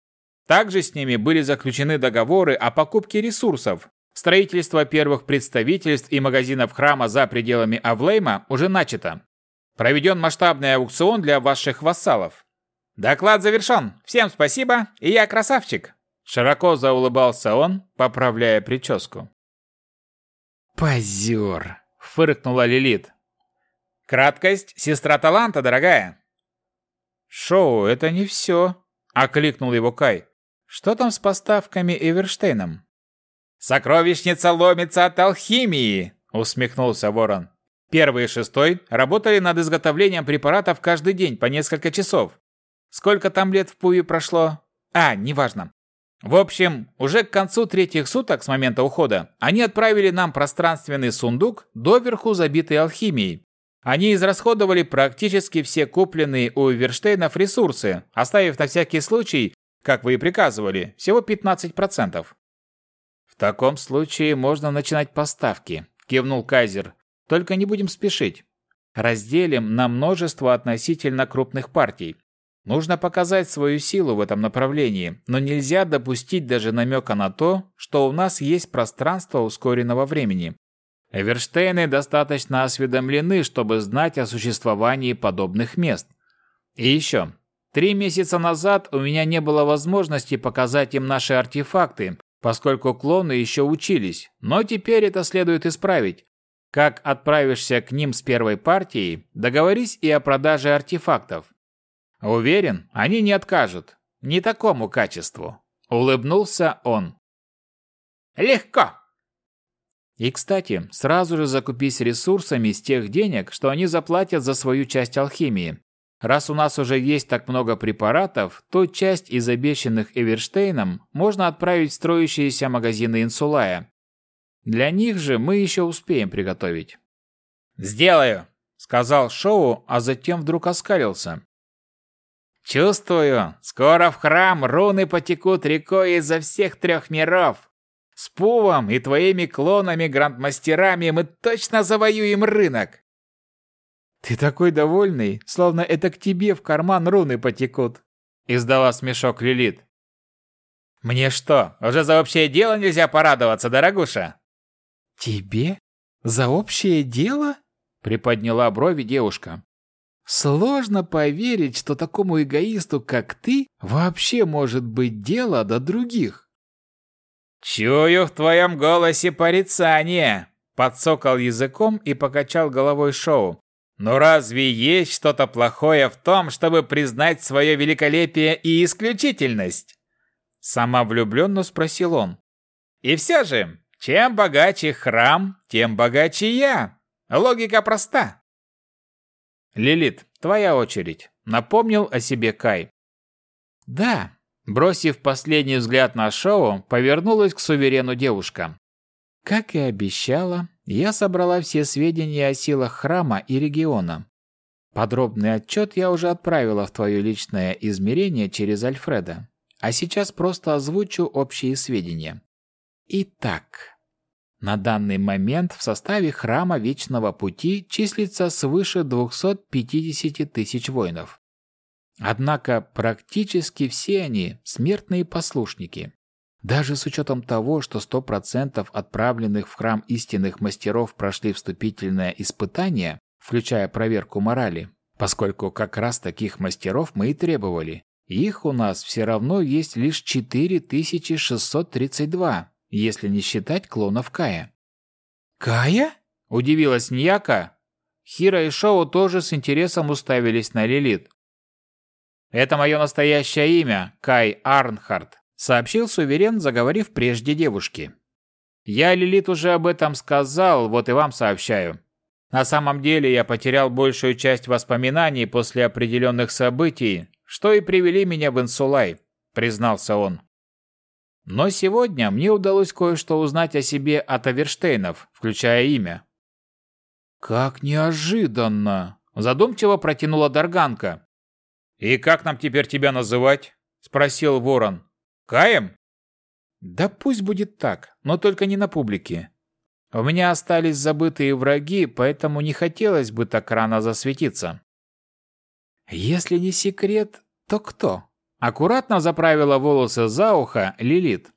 Также с ними были заключены договоры о покупке ресурсов. Строительство первых представительств и магазинов храма за пределами Авлейма уже начато. Проведен масштабный аукцион для ваших вассалов. Доклад завершен. Всем спасибо, и я красавчик. Широко заулыбался он, поправляя прическу. «Позер!» — фыркнула Лилит. «Краткость — сестра таланта, дорогая!» «Шоу — это не все!» — окликнул его Кай. «Что там с поставками Эверштейном?» «Сокровищница ломится от алхимии!» — усмехнулся Ворон. Первый и шестой работали над изготовлением препаратов каждый день по несколько часов. Сколько там лет в Пуе прошло? А, неважно. В общем, уже к концу третьих суток с момента ухода они отправили нам пространственный сундук, доверху забитый алхимией. Они израсходовали практически все купленные у Верштейнов ресурсы, оставив на всякий случай, как вы и приказывали, всего 15%. «В таком случае можно начинать поставки», – кивнул Кайзер. «Только не будем спешить. Разделим на множество относительно крупных партий. Нужно показать свою силу в этом направлении, но нельзя допустить даже намека на то, что у нас есть пространство ускоренного времени. Эверштейны достаточно осведомлены, чтобы знать о существовании подобных мест. И еще. Три месяца назад у меня не было возможности показать им наши артефакты, поскольку клоны еще учились, но теперь это следует исправить. Как отправишься к ним с первой партией, договорись и о продаже артефактов. Уверен, они не откажут. Не такому качеству. Улыбнулся он. Легко. И, кстати, сразу же закупись ресурсами с тех денег, что они заплатят за свою часть алхимии. Раз у нас уже есть так много препаратов, то часть из обещанных Эверштейном можно отправить в строящиеся магазины Инсулая. Для них же мы еще успеем приготовить. «Сделаю», — сказал Шоу, а затем вдруг оскалился. Чувствую, скоро в храм руны потекут рекой изо всех трех миров. С Пувом и твоими клонами-грандмастерами мы точно завоюем рынок. Ты такой довольный, словно это к тебе в карман руны потекут. Издала смешок Лилит. Мне что, уже за общее дело нельзя порадоваться, дорогуша? Тебе? За общее дело? Приподняла брови девушка. Сложно поверить, что такому эгоисту, как ты, вообще может быть дело до других. «Чую в твоем голосе порицание!» Подсокал языком и покачал головой Шоу. «Но разве есть что-то плохое в том, чтобы признать свое великолепие и исключительность?» Самовлюбленно спросил он. «И все же, чем богаче храм, тем богаче я. Логика проста. «Лилит, твоя очередь», — напомнил о себе Кай. «Да», — бросив последний взгляд на шоу, повернулась к суверену девушка. «Как и обещала, я собрала все сведения о силах храма и региона. Подробный отчет я уже отправила в твое личное измерение через Альфреда, а сейчас просто озвучу общие сведения. Итак, на данный момент в составе Храма Вечного Пути числится свыше 250 тысяч воинов. Однако практически все они – смертные послушники. Даже с учетом того, что 100% отправленных в храм истинных мастеров прошли вступительное испытание, включая проверку морали, поскольку как раз таких мастеров мы и требовали, их у нас все равно есть лишь 4632 если не считать клонов Кая. «Кая?» – удивилась Ньяка. Хира и Шоу тоже с интересом уставились на Лилит. «Это мое настоящее имя, Кай Арнхард», – сообщил суверен, заговорив прежде девушки. Я Лилит уже об этом сказал, вот и вам сообщаю. На самом деле я потерял большую часть воспоминаний после определенных событий, что и привели меня в Инсулай, признался он. Но сегодня мне удалось кое-что узнать о себе от Аверштейнов, включая имя. «Как неожиданно!» – задумчиво протянула Дарганка. «И как нам теперь тебя называть?» – спросил Ворон. «Каем?» «Да пусть будет так, но только не на публике. У меня остались забытые враги, поэтому не хотелось бы так рано засветиться». «Если не секрет, то кто?» Аккуратно заправила волосы за ухо Лилит.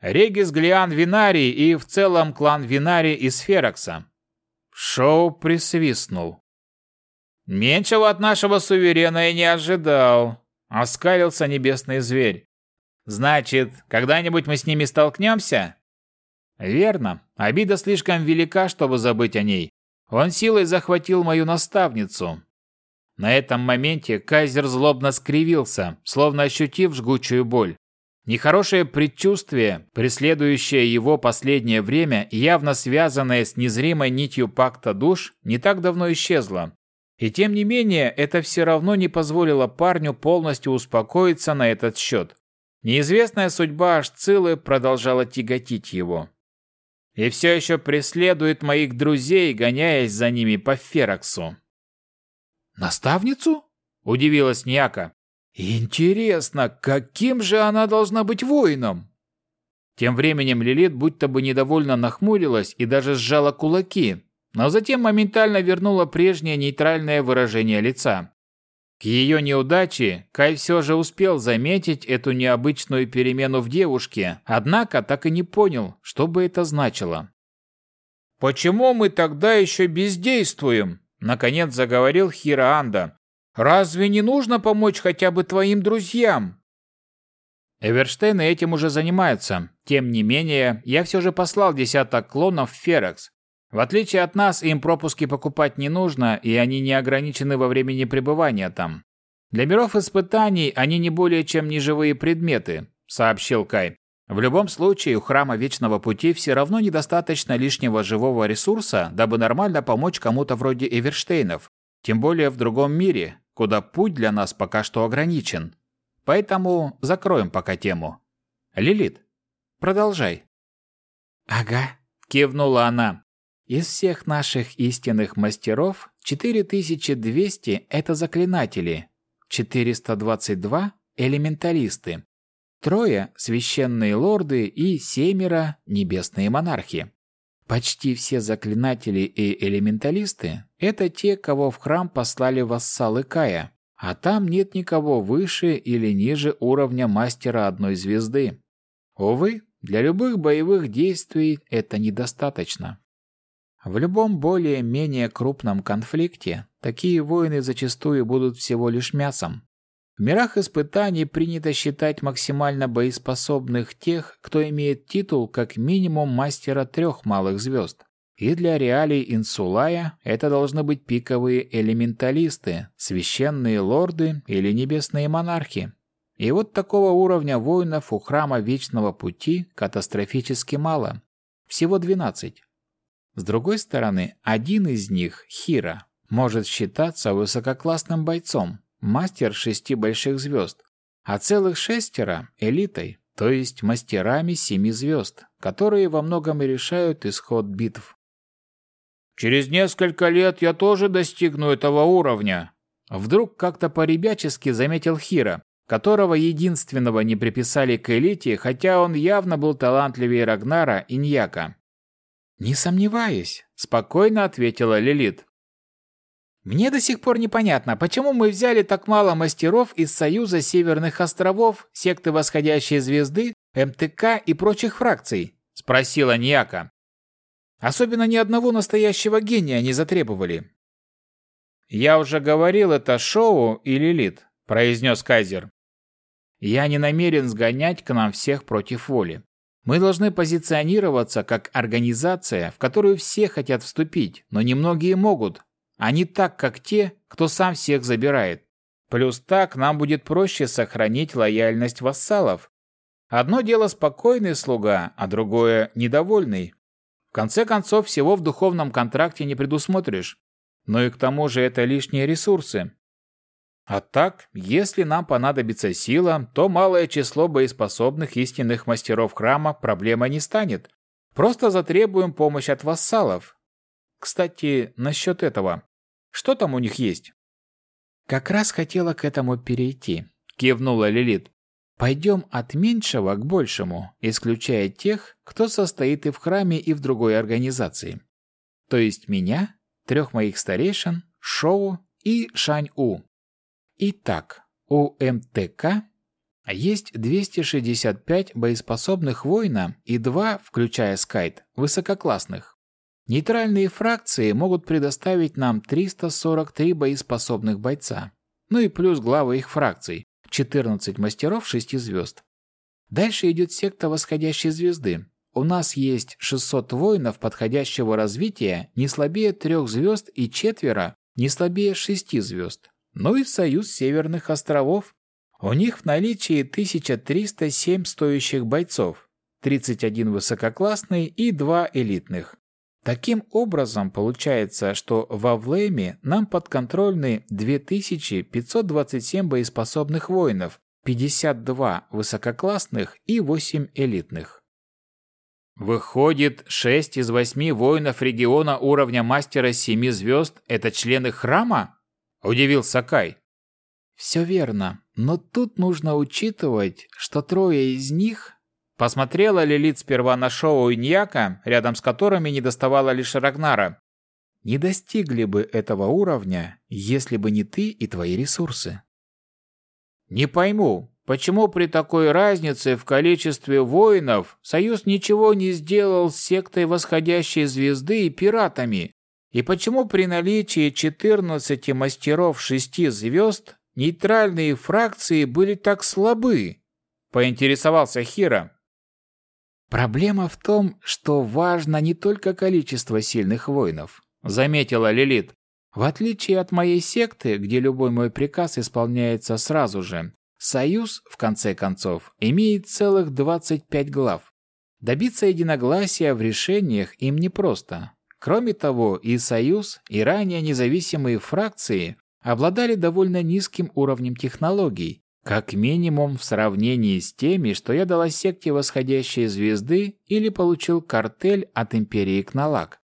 Регис Глиан Винарий и в целом клан Винари из Ферокса. Шоу присвистнул. Меньшего от нашего суверена и не ожидал. Оскалился небесный зверь. Значит, когда-нибудь мы с ними столкнемся? Верно. Обида слишком велика, чтобы забыть о ней. Он силой захватил мою наставницу, на этом моменте Кайзер злобно скривился, словно ощутив жгучую боль. Нехорошее предчувствие, преследующее его последнее время, явно связанное с незримой нитью пакта душ, не так давно исчезло. И тем не менее, это все равно не позволило парню полностью успокоиться на этот счет. Неизвестная судьба Ашцилы продолжала тяготить его. И все еще преследует моих друзей, гоняясь за ними по Фероксу. «Наставницу?» – удивилась Ньяка. «Интересно, каким же она должна быть воином?» Тем временем Лилит будто бы недовольно нахмурилась и даже сжала кулаки, но затем моментально вернула прежнее нейтральное выражение лица. К ее неудаче Кай все же успел заметить эту необычную перемену в девушке, однако так и не понял, что бы это значило. «Почему мы тогда еще бездействуем?» Наконец заговорил Хираанда. «Разве не нужно помочь хотя бы твоим друзьям?» Эверштейны этим уже занимаются. Тем не менее, я все же послал десяток клонов в Ферекс. В отличие от нас, им пропуски покупать не нужно, и они не ограничены во времени пребывания там. Для миров испытаний они не более чем неживые предметы, сообщил Кай. В любом случае, у Храма Вечного Пути все равно недостаточно лишнего живого ресурса, дабы нормально помочь кому-то вроде Эверштейнов, тем более в другом мире, куда путь для нас пока что ограничен. Поэтому закроем пока тему. Лилит, продолжай. Ага, кивнула она. Из всех наших истинных мастеров 4200 это заклинатели, 422 элементалисты, Трое – священные лорды и семеро – небесные монархи. Почти все заклинатели и элементалисты – это те, кого в храм послали вассалы Кая, а там нет никого выше или ниже уровня мастера одной звезды. Увы, для любых боевых действий это недостаточно. В любом более-менее крупном конфликте такие воины зачастую будут всего лишь мясом. В мирах испытаний принято считать максимально боеспособных тех, кто имеет титул как минимум мастера трех малых звезд. И для реалий Инсулая это должны быть пиковые элементалисты, священные лорды или небесные монархи. И вот такого уровня воинов у Храма Вечного Пути катастрофически мало. Всего 12. С другой стороны, один из них, Хира, может считаться высококлассным бойцом, мастер шести больших звезд, а целых шестеро – элитой, то есть мастерами семи звезд, которые во многом и решают исход битв. «Через несколько лет я тоже достигну этого уровня», Вдруг как-то по-ребячески заметил Хира, которого единственного не приписали к элите, хотя он явно был талантливее Рагнара и Ньяка. «Не сомневаюсь», — спокойно ответила Лилит. Мне до сих пор непонятно, почему мы взяли так мало мастеров из Союза Северных островов, секты Восходящей Звезды, МТК и прочих фракций, спросила Ньяка. Особенно ни одного настоящего гения не затребовали. Я уже говорил это шоу и Лилит, произнес Кайзер. Я не намерен сгонять к нам всех против воли. Мы должны позиционироваться как организация, в которую все хотят вступить, но немногие могут, а не так, как те, кто сам всех забирает. Плюс так нам будет проще сохранить лояльность вассалов. Одно дело спокойный слуга, а другое – недовольный. В конце концов, всего в духовном контракте не предусмотришь. Но и к тому же это лишние ресурсы. А так, если нам понадобится сила, то малое число боеспособных истинных мастеров храма проблемой не станет. Просто затребуем помощь от вассалов. Кстати, насчет этого. Что там у них есть? Как раз хотела к этому перейти, кивнула Лилит. Пойдем от меньшего к большему, исключая тех, кто состоит и в храме, и в другой организации. То есть меня, трех моих старейшин, Шоу и Шань-У. Итак, у МТК есть 265 боеспособных воина и два, включая Скайт, высококлассных. Нейтральные фракции могут предоставить нам 343 боеспособных бойца. Ну и плюс главы их фракций, 14 мастеров 6 звезд. Дальше идет секта восходящей звезды. У нас есть 600 воинов подходящего развития, не слабее трех звезд и четверо, не слабее шести звезд. Ну и Союз Северных островов. У них в наличии 1307 стоящих бойцов, 31 высококлассный и 2 элитных. Таким образом, получается, что во Влейме нам подконтрольны 2527 боеспособных воинов, 52 высококлассных и 8 элитных. Выходит, 6 из 8 воинов региона уровня мастера 7 звезд – это члены храма? Удивился Кай. Все верно, но тут нужно учитывать, что трое из них Посмотрела Лилит сперва на шоу Иньяка, рядом с которыми не доставала лишь Рагнара. Не достигли бы этого уровня, если бы не ты и твои ресурсы. Не пойму, почему при такой разнице в количестве воинов Союз ничего не сделал с сектой восходящей звезды и пиратами? И почему при наличии 14 мастеров шести звезд нейтральные фракции были так слабы? Поинтересовался Хира. Проблема в том, что важно не только количество сильных воинов, заметила Лилит. В отличие от моей секты, где любой мой приказ исполняется сразу же, Союз, в конце концов, имеет целых 25 глав. Добиться единогласия в решениях им непросто. Кроме того, и Союз, и ранее независимые фракции обладали довольно низким уровнем технологий, как минимум в сравнении с теми, что я дала секте восходящей звезды или получил картель от империи Кналак.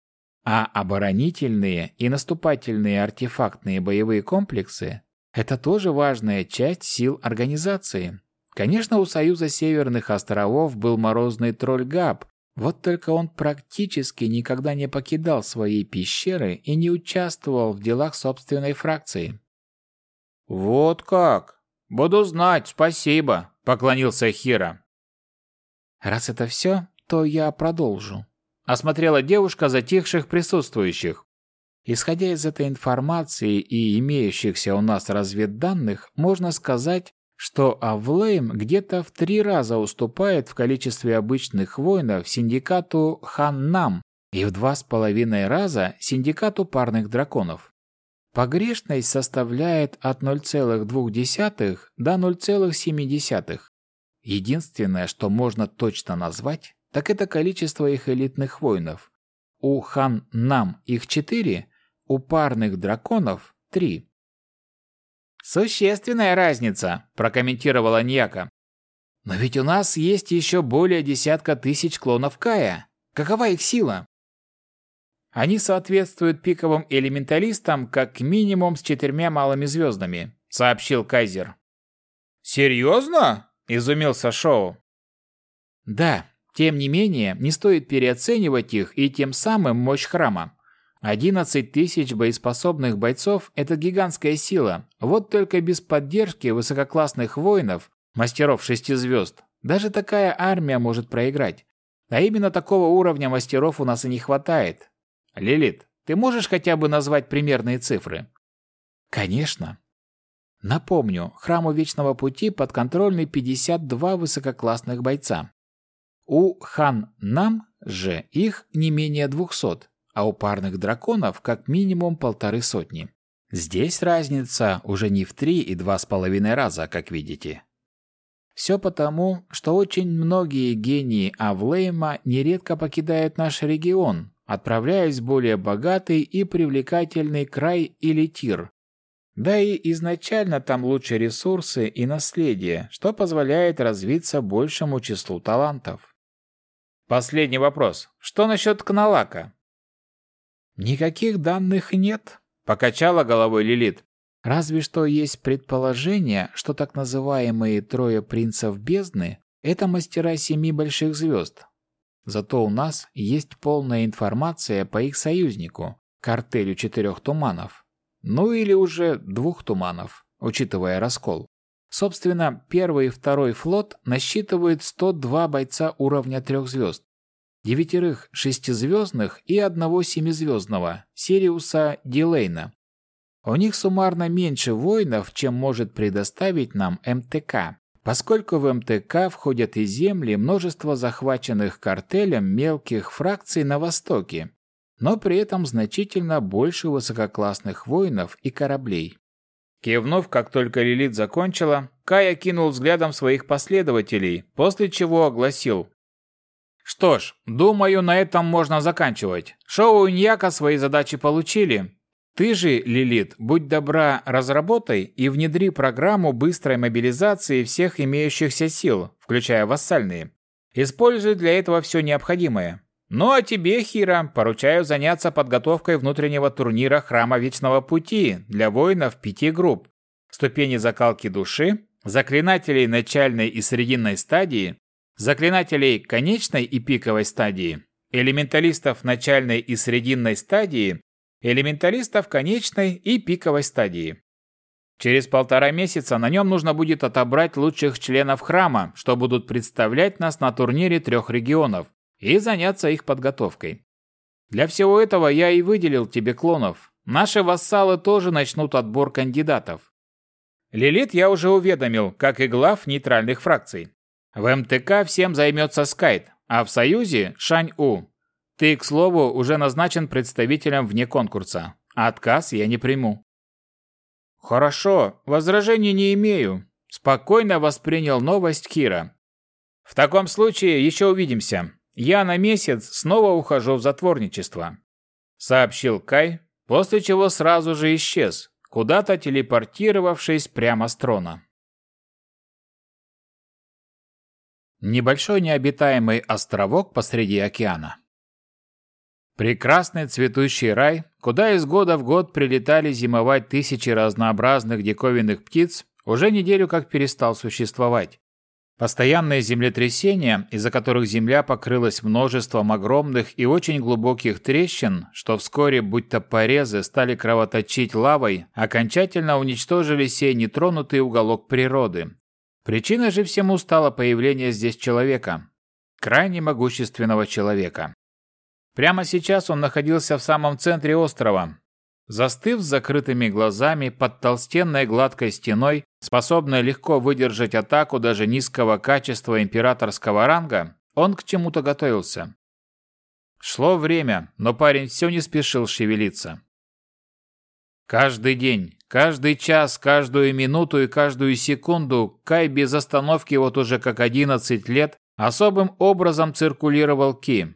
А оборонительные и наступательные артефактные боевые комплексы – это тоже важная часть сил организации. Конечно, у Союза Северных островов был морозный тролль Габ, вот только он практически никогда не покидал своей пещеры и не участвовал в делах собственной фракции. «Вот как!» «Буду знать, спасибо», — поклонился Хира. «Раз это все, то я продолжу», — осмотрела девушка затихших присутствующих. Исходя из этой информации и имеющихся у нас разведданных, можно сказать, что Авлейм где-то в три раза уступает в количестве обычных воинов синдикату Ханнам и в два с половиной раза синдикату парных драконов. Погрешность составляет от 0,2 до 0,7. Единственное, что можно точно назвать, так это количество их элитных воинов. У Хан-Нам их 4, у парных драконов 3. «Существенная разница», – прокомментировала Ньяка. «Но ведь у нас есть еще более десятка тысяч клонов Кая. Какова их сила?» Они соответствуют пиковым элементалистам как минимум с четырьмя малыми звездами», — сообщил Кайзер. «Серьезно?» — изумился Шоу. «Да, тем не менее, не стоит переоценивать их и тем самым мощь храма. 11 тысяч боеспособных бойцов – это гигантская сила. Вот только без поддержки высококлассных воинов, мастеров шести звезд, даже такая армия может проиграть. А именно такого уровня мастеров у нас и не хватает. Лилит, ты можешь хотя бы назвать примерные цифры? Конечно. Напомню, храму Вечного Пути подконтрольны 52 высококлассных бойца. У Хан Нам же их не менее 200, а у парных драконов как минимум полторы сотни. Здесь разница уже не в три и два с половиной раза, как видите. Все потому, что очень многие гении Авлейма нередко покидают наш регион, отправляясь в более богатый и привлекательный край или тир. Да и изначально там лучше ресурсы и наследие, что позволяет развиться большему числу талантов. Последний вопрос. Что насчет Кналака? Никаких данных нет, покачала головой Лилит. Разве что есть предположение, что так называемые трое принцев бездны – это мастера семи больших звезд. Зато у нас есть полная информация по их союзнику – картелю четырех туманов. Ну или уже двух туманов, учитывая раскол. Собственно, первый и второй флот насчитывают 102 бойца уровня трех звезд. Девятерых шестизвездных и одного семизвездного – Сириуса Дилейна, у них суммарно меньше воинов, чем может предоставить нам МТК, поскольку в МТК входят и земли множество захваченных картелем мелких фракций на Востоке, но при этом значительно больше высококлассных воинов и кораблей. Кивнув, как только Лилит закончила, Кай окинул взглядом своих последователей, после чего огласил. «Что ж, думаю, на этом можно заканчивать. Шоу Иньяка свои задачи получили, ты же, Лилит, будь добра, разработай и внедри программу быстрой мобилизации всех имеющихся сил, включая вассальные. Используй для этого все необходимое. Ну а тебе, Хира, поручаю заняться подготовкой внутреннего турнира Храма Вечного Пути для воинов пяти групп. Ступени закалки души, заклинателей начальной и срединной стадии, заклинателей конечной и пиковой стадии, элементалистов начальной и срединной стадии элементалиста в конечной и пиковой стадии. Через полтора месяца на нем нужно будет отобрать лучших членов храма, что будут представлять нас на турнире трех регионов, и заняться их подготовкой. Для всего этого я и выделил тебе клонов. Наши вассалы тоже начнут отбор кандидатов. Лилит я уже уведомил, как и глав нейтральных фракций. В МТК всем займется Скайт, а в Союзе – Шань-У. Ты, к слову, уже назначен представителем вне конкурса. Отказ я не приму. Хорошо, возражений не имею. Спокойно воспринял новость Кира. В таком случае еще увидимся. Я на месяц снова ухожу в затворничество. Сообщил Кай, после чего сразу же исчез, куда-то телепортировавшись прямо с трона. Небольшой необитаемый островок посреди океана. Прекрасный цветущий рай, куда из года в год прилетали зимовать тысячи разнообразных диковинных птиц, уже неделю как перестал существовать. Постоянные землетрясения, из-за которых земля покрылась множеством огромных и очень глубоких трещин, что вскоре, будто порезы, стали кровоточить лавой, окончательно уничтожили сей нетронутый уголок природы. Причиной же всему стало появление здесь человека. Крайне могущественного человека. Прямо сейчас он находился в самом центре острова, застыв с закрытыми глазами под толстенной гладкой стеной, способной легко выдержать атаку даже низкого качества императорского ранга, он к чему-то готовился. Шло время, но парень все не спешил шевелиться. Каждый день, каждый час, каждую минуту и каждую секунду Кай без остановки вот уже как 11 лет особым образом циркулировал Ки,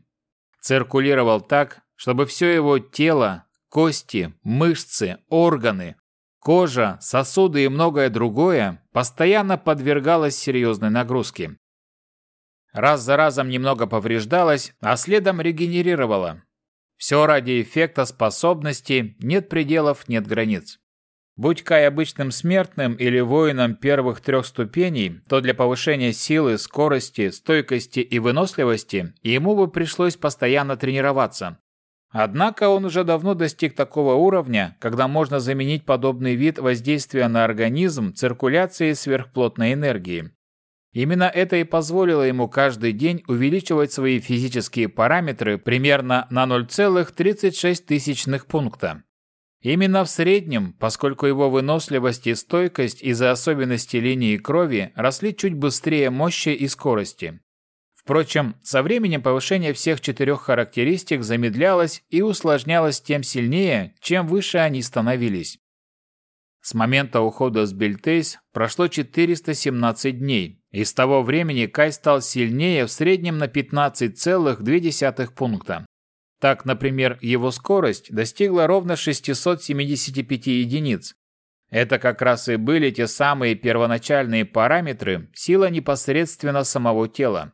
циркулировал так, чтобы все его тело, кости, мышцы, органы, кожа, сосуды и многое другое постоянно подвергалось серьезной нагрузке. Раз за разом немного повреждалось, а следом регенерировало. Все ради эффекта способности «нет пределов, нет границ». Будь Кай обычным смертным или воином первых трех ступеней, то для повышения силы, скорости, стойкости и выносливости ему бы пришлось постоянно тренироваться. Однако он уже давно достиг такого уровня, когда можно заменить подобный вид воздействия на организм циркуляцией сверхплотной энергии. Именно это и позволило ему каждый день увеличивать свои физические параметры примерно на 0,36 пункта. Именно в среднем, поскольку его выносливость и стойкость из-за особенностей линии крови росли чуть быстрее мощи и скорости. Впрочем, со временем повышение всех четырех характеристик замедлялось и усложнялось тем сильнее, чем выше они становились. С момента ухода с Бельтейс прошло 417 дней, и с того времени Кай стал сильнее в среднем на 15,2 пункта. Так, например, его скорость достигла ровно 675 единиц. Это как раз и были те самые первоначальные параметры, сила непосредственно самого тела.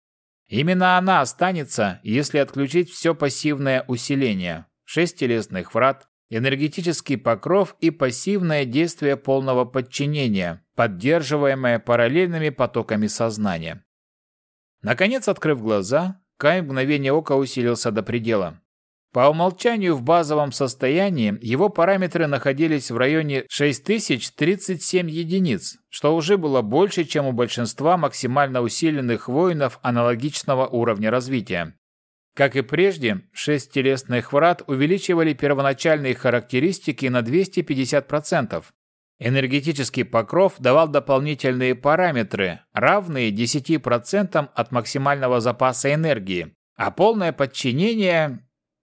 Именно она останется, если отключить все пассивное усиление, 6 телесных врат, энергетический покров и пассивное действие полного подчинения, поддерживаемое параллельными потоками сознания. Наконец, открыв глаза, Кай мгновение ока усилился до предела. По умолчанию в базовом состоянии его параметры находились в районе 6037 единиц, что уже было больше, чем у большинства максимально усиленных воинов аналогичного уровня развития. Как и прежде, шесть телесных врат увеличивали первоначальные характеристики на 250%. Энергетический покров давал дополнительные параметры, равные 10% от максимального запаса энергии, а полное подчинение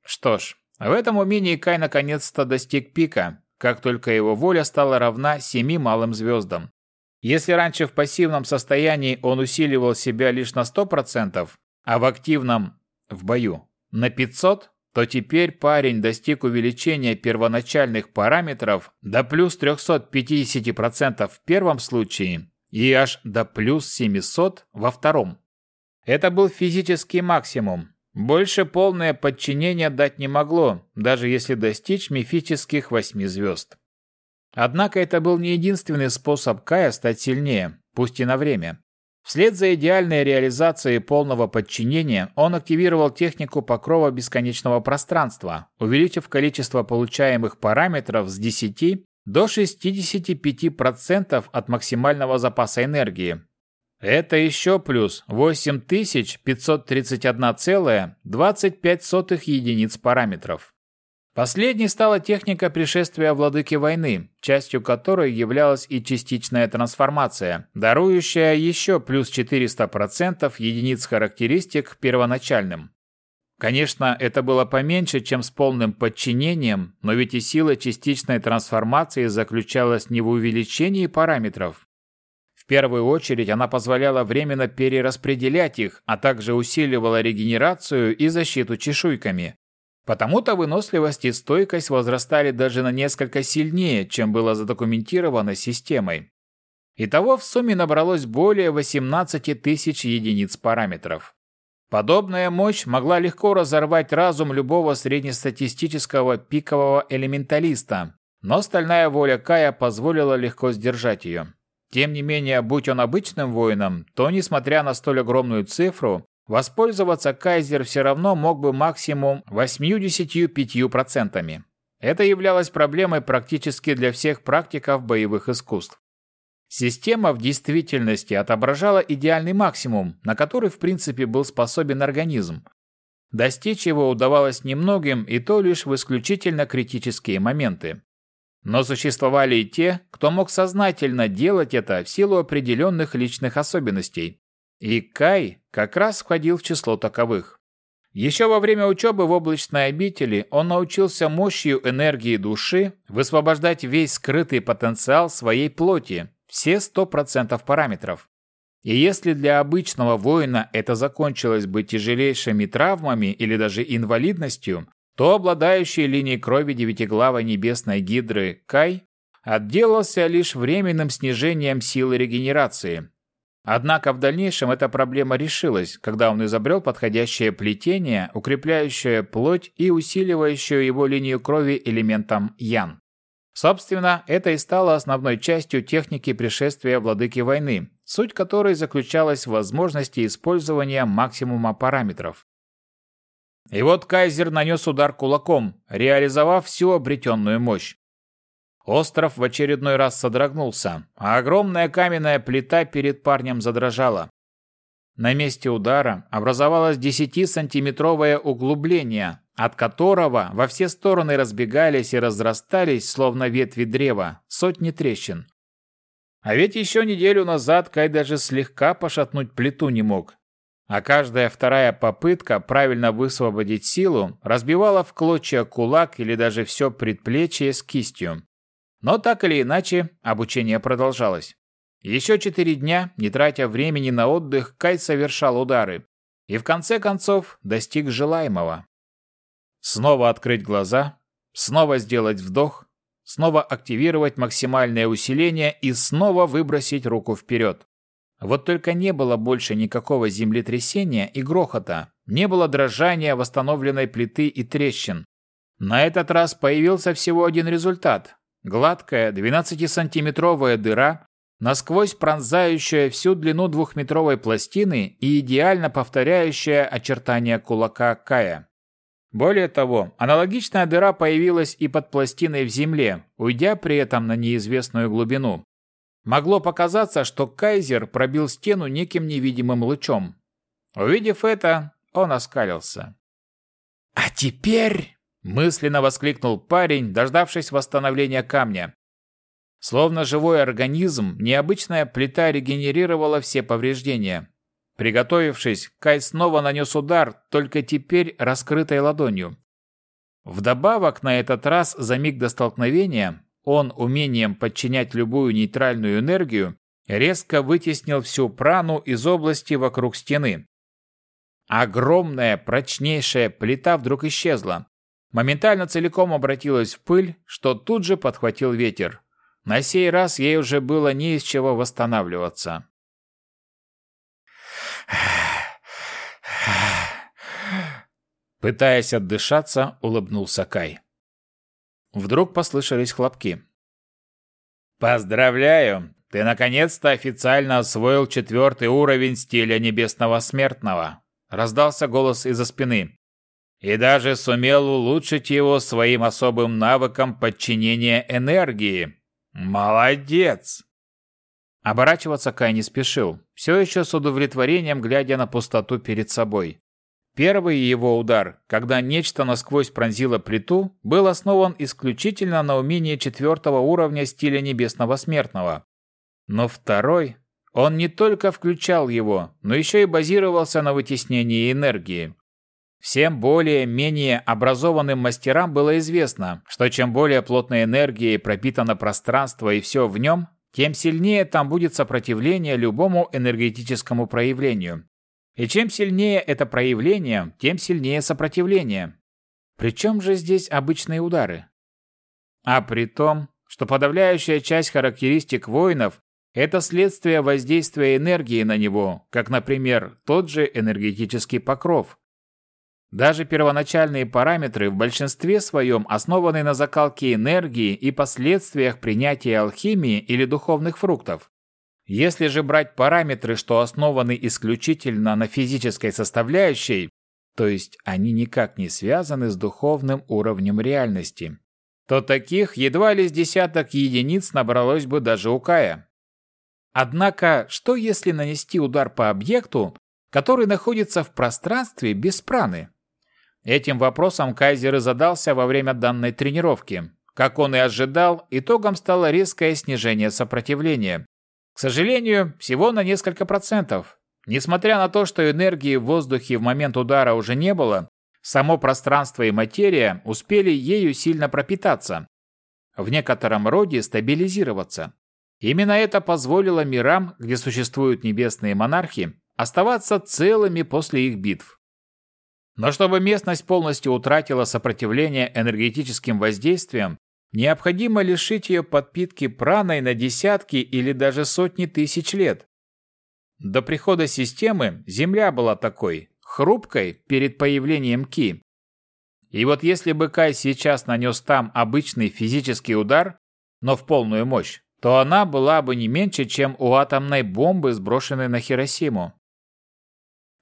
что ж, в этом умении Кай наконец-то достиг пика, как только его воля стала равна семи малым звездам. Если раньше в пассивном состоянии он усиливал себя лишь на 100%, а в активном – в бою – на 500%, то теперь парень достиг увеличения первоначальных параметров до плюс 350% в первом случае и аж до плюс 700 во втором. Это был физический максимум, больше полное подчинение дать не могло, даже если достичь мифических восьми звезд. Однако это был не единственный способ Кая стать сильнее, пусть и на время. Вслед за идеальной реализацией полного подчинения он активировал технику покрова бесконечного пространства, увеличив количество получаемых параметров с 10 до 65% от максимального запаса энергии, это еще плюс 8531,25 единиц параметров. Последней стала техника пришествия владыки войны, частью которой являлась и частичная трансформация, дарующая еще плюс 400% единиц характеристик первоначальным. Конечно, это было поменьше, чем с полным подчинением, но ведь и сила частичной трансформации заключалась не в увеличении параметров, первую очередь она позволяла временно перераспределять их, а также усиливала регенерацию и защиту чешуйками. Потому-то выносливость и стойкость возрастали даже на несколько сильнее, чем было задокументировано системой. Итого в сумме набралось более 18 тысяч единиц параметров. Подобная мощь могла легко разорвать разум любого среднестатистического пикового элементалиста, но стальная воля Кая позволила легко сдержать ее. Тем не менее, будь он обычным воином, то, несмотря на столь огромную цифру, воспользоваться Кайзер все равно мог бы максимум 85%. Это являлось проблемой практически для всех практиков боевых искусств. Система в действительности отображала идеальный максимум, на который в принципе был способен организм. Достичь его удавалось немногим и то лишь в исключительно критические моменты. Но существовали и те, кто мог сознательно делать это в силу определенных личных особенностей. И Кай как раз входил в число таковых. Еще во время учебы в облачной обители он научился мощью энергии души высвобождать весь скрытый потенциал своей плоти, все 100% параметров. И если для обычного воина это закончилось бы тяжелейшими травмами или даже инвалидностью, то обладающий линией крови девятиглавой небесной гидры Кай отделался лишь временным снижением силы регенерации. Однако в дальнейшем эта проблема решилась, когда он изобрел подходящее плетение, укрепляющее плоть и усиливающее его линию крови элементом Ян. Собственно, это и стало основной частью техники пришествия владыки войны, суть которой заключалась в возможности использования максимума параметров. И вот Кайзер нанес удар кулаком, реализовав всю обретенную мощь. Остров в очередной раз содрогнулся, а огромная каменная плита перед парнем задрожала. На месте удара образовалось 10-сантиметровое углубление, от которого во все стороны разбегались и разрастались, словно ветви древа, сотни трещин. А ведь еще неделю назад Кай даже слегка пошатнуть плиту не мог, а каждая вторая попытка правильно высвободить силу разбивала в клочья кулак или даже все предплечье с кистью. Но так или иначе, обучение продолжалось. Еще четыре дня, не тратя времени на отдых, Кай совершал удары. И в конце концов достиг желаемого. Снова открыть глаза, снова сделать вдох, снова активировать максимальное усиление и снова выбросить руку вперед. Вот только не было больше никакого землетрясения и грохота, не было дрожания восстановленной плиты и трещин. На этот раз появился всего один результат. Гладкая 12-сантиметровая дыра, насквозь пронзающая всю длину двухметровой пластины и идеально повторяющая очертания кулака Кая. Более того, аналогичная дыра появилась и под пластиной в земле, уйдя при этом на неизвестную глубину. Могло показаться, что Кайзер пробил стену неким невидимым лучом. Увидев это, он оскалился. «А теперь...» – мысленно воскликнул парень, дождавшись восстановления камня. Словно живой организм, необычная плита регенерировала все повреждения. Приготовившись, Кай снова нанес удар, только теперь раскрытой ладонью. Вдобавок, на этот раз за миг до столкновения, он умением подчинять любую нейтральную энергию резко вытеснил всю прану из области вокруг стены. Огромная, прочнейшая плита вдруг исчезла. Моментально целиком обратилась в пыль, что тут же подхватил ветер. На сей раз ей уже было не из чего восстанавливаться. Пытаясь отдышаться, улыбнулся Кай. Вдруг послышались хлопки. «Поздравляю! Ты наконец-то официально освоил четвертый уровень стиля небесного смертного!» Раздался голос из-за спины. «И даже сумел улучшить его своим особым навыком подчинения энергии. Молодец!» Оборачиваться Кай не спешил, все еще с удовлетворением глядя на пустоту перед собой. Первый его удар, когда нечто насквозь пронзило плиту, был основан исключительно на умении четвертого уровня стиля небесного смертного. Но второй, он не только включал его, но еще и базировался на вытеснении энергии. Всем более-менее образованным мастерам было известно, что чем более плотной энергией пропитано пространство и все в нем, тем сильнее там будет сопротивление любому энергетическому проявлению. И чем сильнее это проявление, тем сильнее сопротивление. Причем же здесь обычные удары? А при том, что подавляющая часть характеристик воинов – это следствие воздействия энергии на него, как, например, тот же энергетический покров. Даже первоначальные параметры в большинстве своем основаны на закалке энергии и последствиях принятия алхимии или духовных фруктов. Если же брать параметры, что основаны исключительно на физической составляющей, то есть они никак не связаны с духовным уровнем реальности, то таких едва ли с десяток единиц набралось бы даже у Кая. Однако, что если нанести удар по объекту, который находится в пространстве без праны? Этим вопросом Кайзер и задался во время данной тренировки. Как он и ожидал, итогом стало резкое снижение сопротивления, к сожалению, всего на несколько процентов. Несмотря на то, что энергии в воздухе в момент удара уже не было, само пространство и материя успели ею сильно пропитаться, в некотором роде стабилизироваться. Именно это позволило мирам, где существуют небесные монархи, оставаться целыми после их битв. Но чтобы местность полностью утратила сопротивление энергетическим воздействиям, Необходимо лишить ее подпитки праной на десятки или даже сотни тысяч лет. До прихода системы Земля была такой, хрупкой перед появлением Ки. И вот если бы Кай сейчас нанес там обычный физический удар, но в полную мощь, то она была бы не меньше, чем у атомной бомбы, сброшенной на Хиросиму.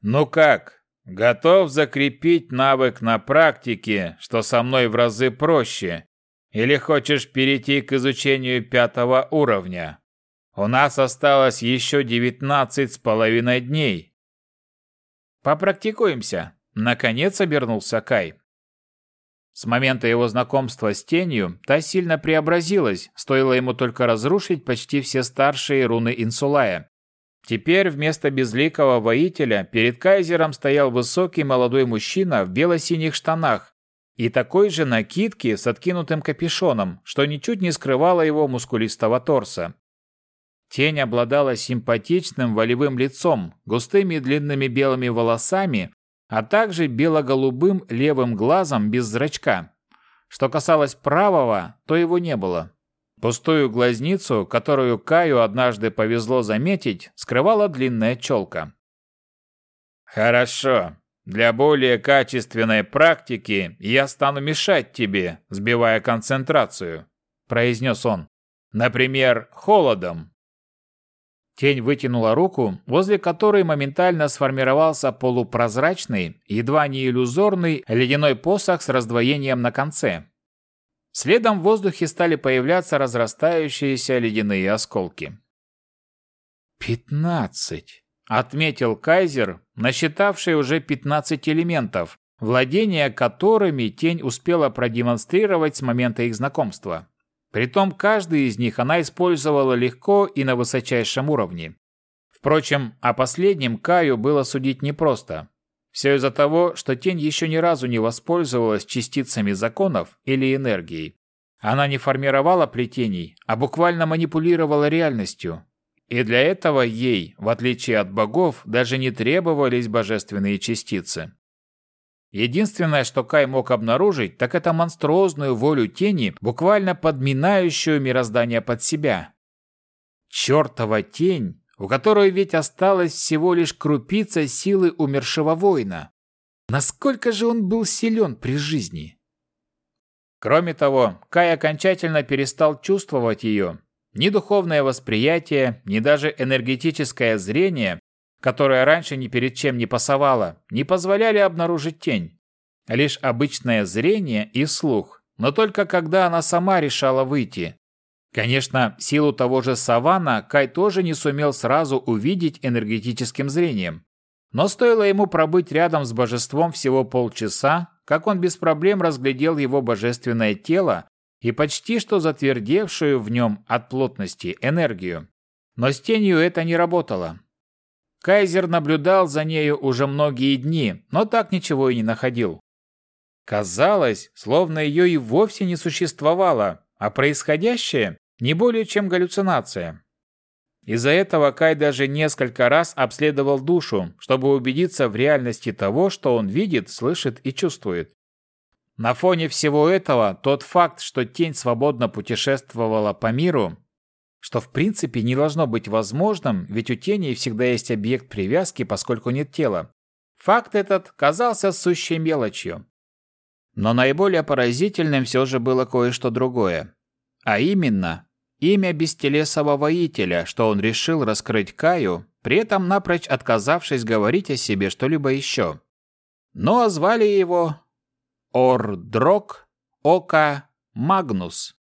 «Ну как, готов закрепить навык на практике, что со мной в разы проще?» Или хочешь перейти к изучению пятого уровня? У нас осталось еще девятнадцать с половиной дней. Попрактикуемся. Наконец обернулся Кай. С момента его знакомства с тенью та сильно преобразилась, стоило ему только разрушить почти все старшие руны Инсулая. Теперь вместо безликого воителя перед кайзером стоял высокий молодой мужчина в бело-синих штанах, и такой же накидки с откинутым капюшоном, что ничуть не скрывало его мускулистого торса. Тень обладала симпатичным волевым лицом, густыми длинными белыми волосами, а также бело-голубым левым глазом без зрачка. Что касалось правого, то его не было. Пустую глазницу, которую Каю однажды повезло заметить, скрывала длинная челка. «Хорошо. Для более качественной практики я стану мешать тебе, сбивая концентрацию», – произнес он. «Например, холодом». Тень вытянула руку, возле которой моментально сформировался полупрозрачный, едва не иллюзорный ледяной посох с раздвоением на конце. Следом в воздухе стали появляться разрастающиеся ледяные осколки. «Пятнадцать!» — отметил Кайзер, насчитавший уже пятнадцать элементов, владение которыми тень успела продемонстрировать с момента их знакомства. Притом каждый из них она использовала легко и на высочайшем уровне. Впрочем, о последнем Каю было судить непросто. Все из-за того, что тень еще ни разу не воспользовалась частицами законов или энергией. Она не формировала плетений, а буквально манипулировала реальностью. И для этого ей, в отличие от богов, даже не требовались божественные частицы. Единственное, что Кай мог обнаружить, так это монструозную волю тени, буквально подминающую мироздание под себя. Чертова тень, у которой ведь осталась всего лишь крупица силы умершего воина. Насколько же он был силен при жизни? Кроме того, Кай окончательно перестал чувствовать ее. Ни духовное восприятие, ни даже энергетическое зрение которая раньше ни перед чем не пасовала, не позволяли обнаружить тень. Лишь обычное зрение и слух, но только когда она сама решала выйти. Конечно, силу того же савана Кай тоже не сумел сразу увидеть энергетическим зрением. Но стоило ему пробыть рядом с божеством всего полчаса, как он без проблем разглядел его божественное тело и почти что затвердевшую в нем от плотности энергию. Но с тенью это не работало. Кайзер наблюдал за нею уже многие дни, но так ничего и не находил. Казалось, словно ее и вовсе не существовало, а происходящее не более чем галлюцинация. Из-за этого Кай даже несколько раз обследовал душу, чтобы убедиться в реальности того, что он видит, слышит и чувствует. На фоне всего этого, тот факт, что тень свободно путешествовала по миру, что в принципе не должно быть возможным, ведь у тени всегда есть объект привязки, поскольку нет тела. Факт этот казался сущей мелочью. Но наиболее поразительным все же было кое-что другое. А именно, имя бестелесового воителя, что он решил раскрыть Каю, при этом напрочь отказавшись говорить о себе что-либо еще. А звали его Ордрок Ока Магнус.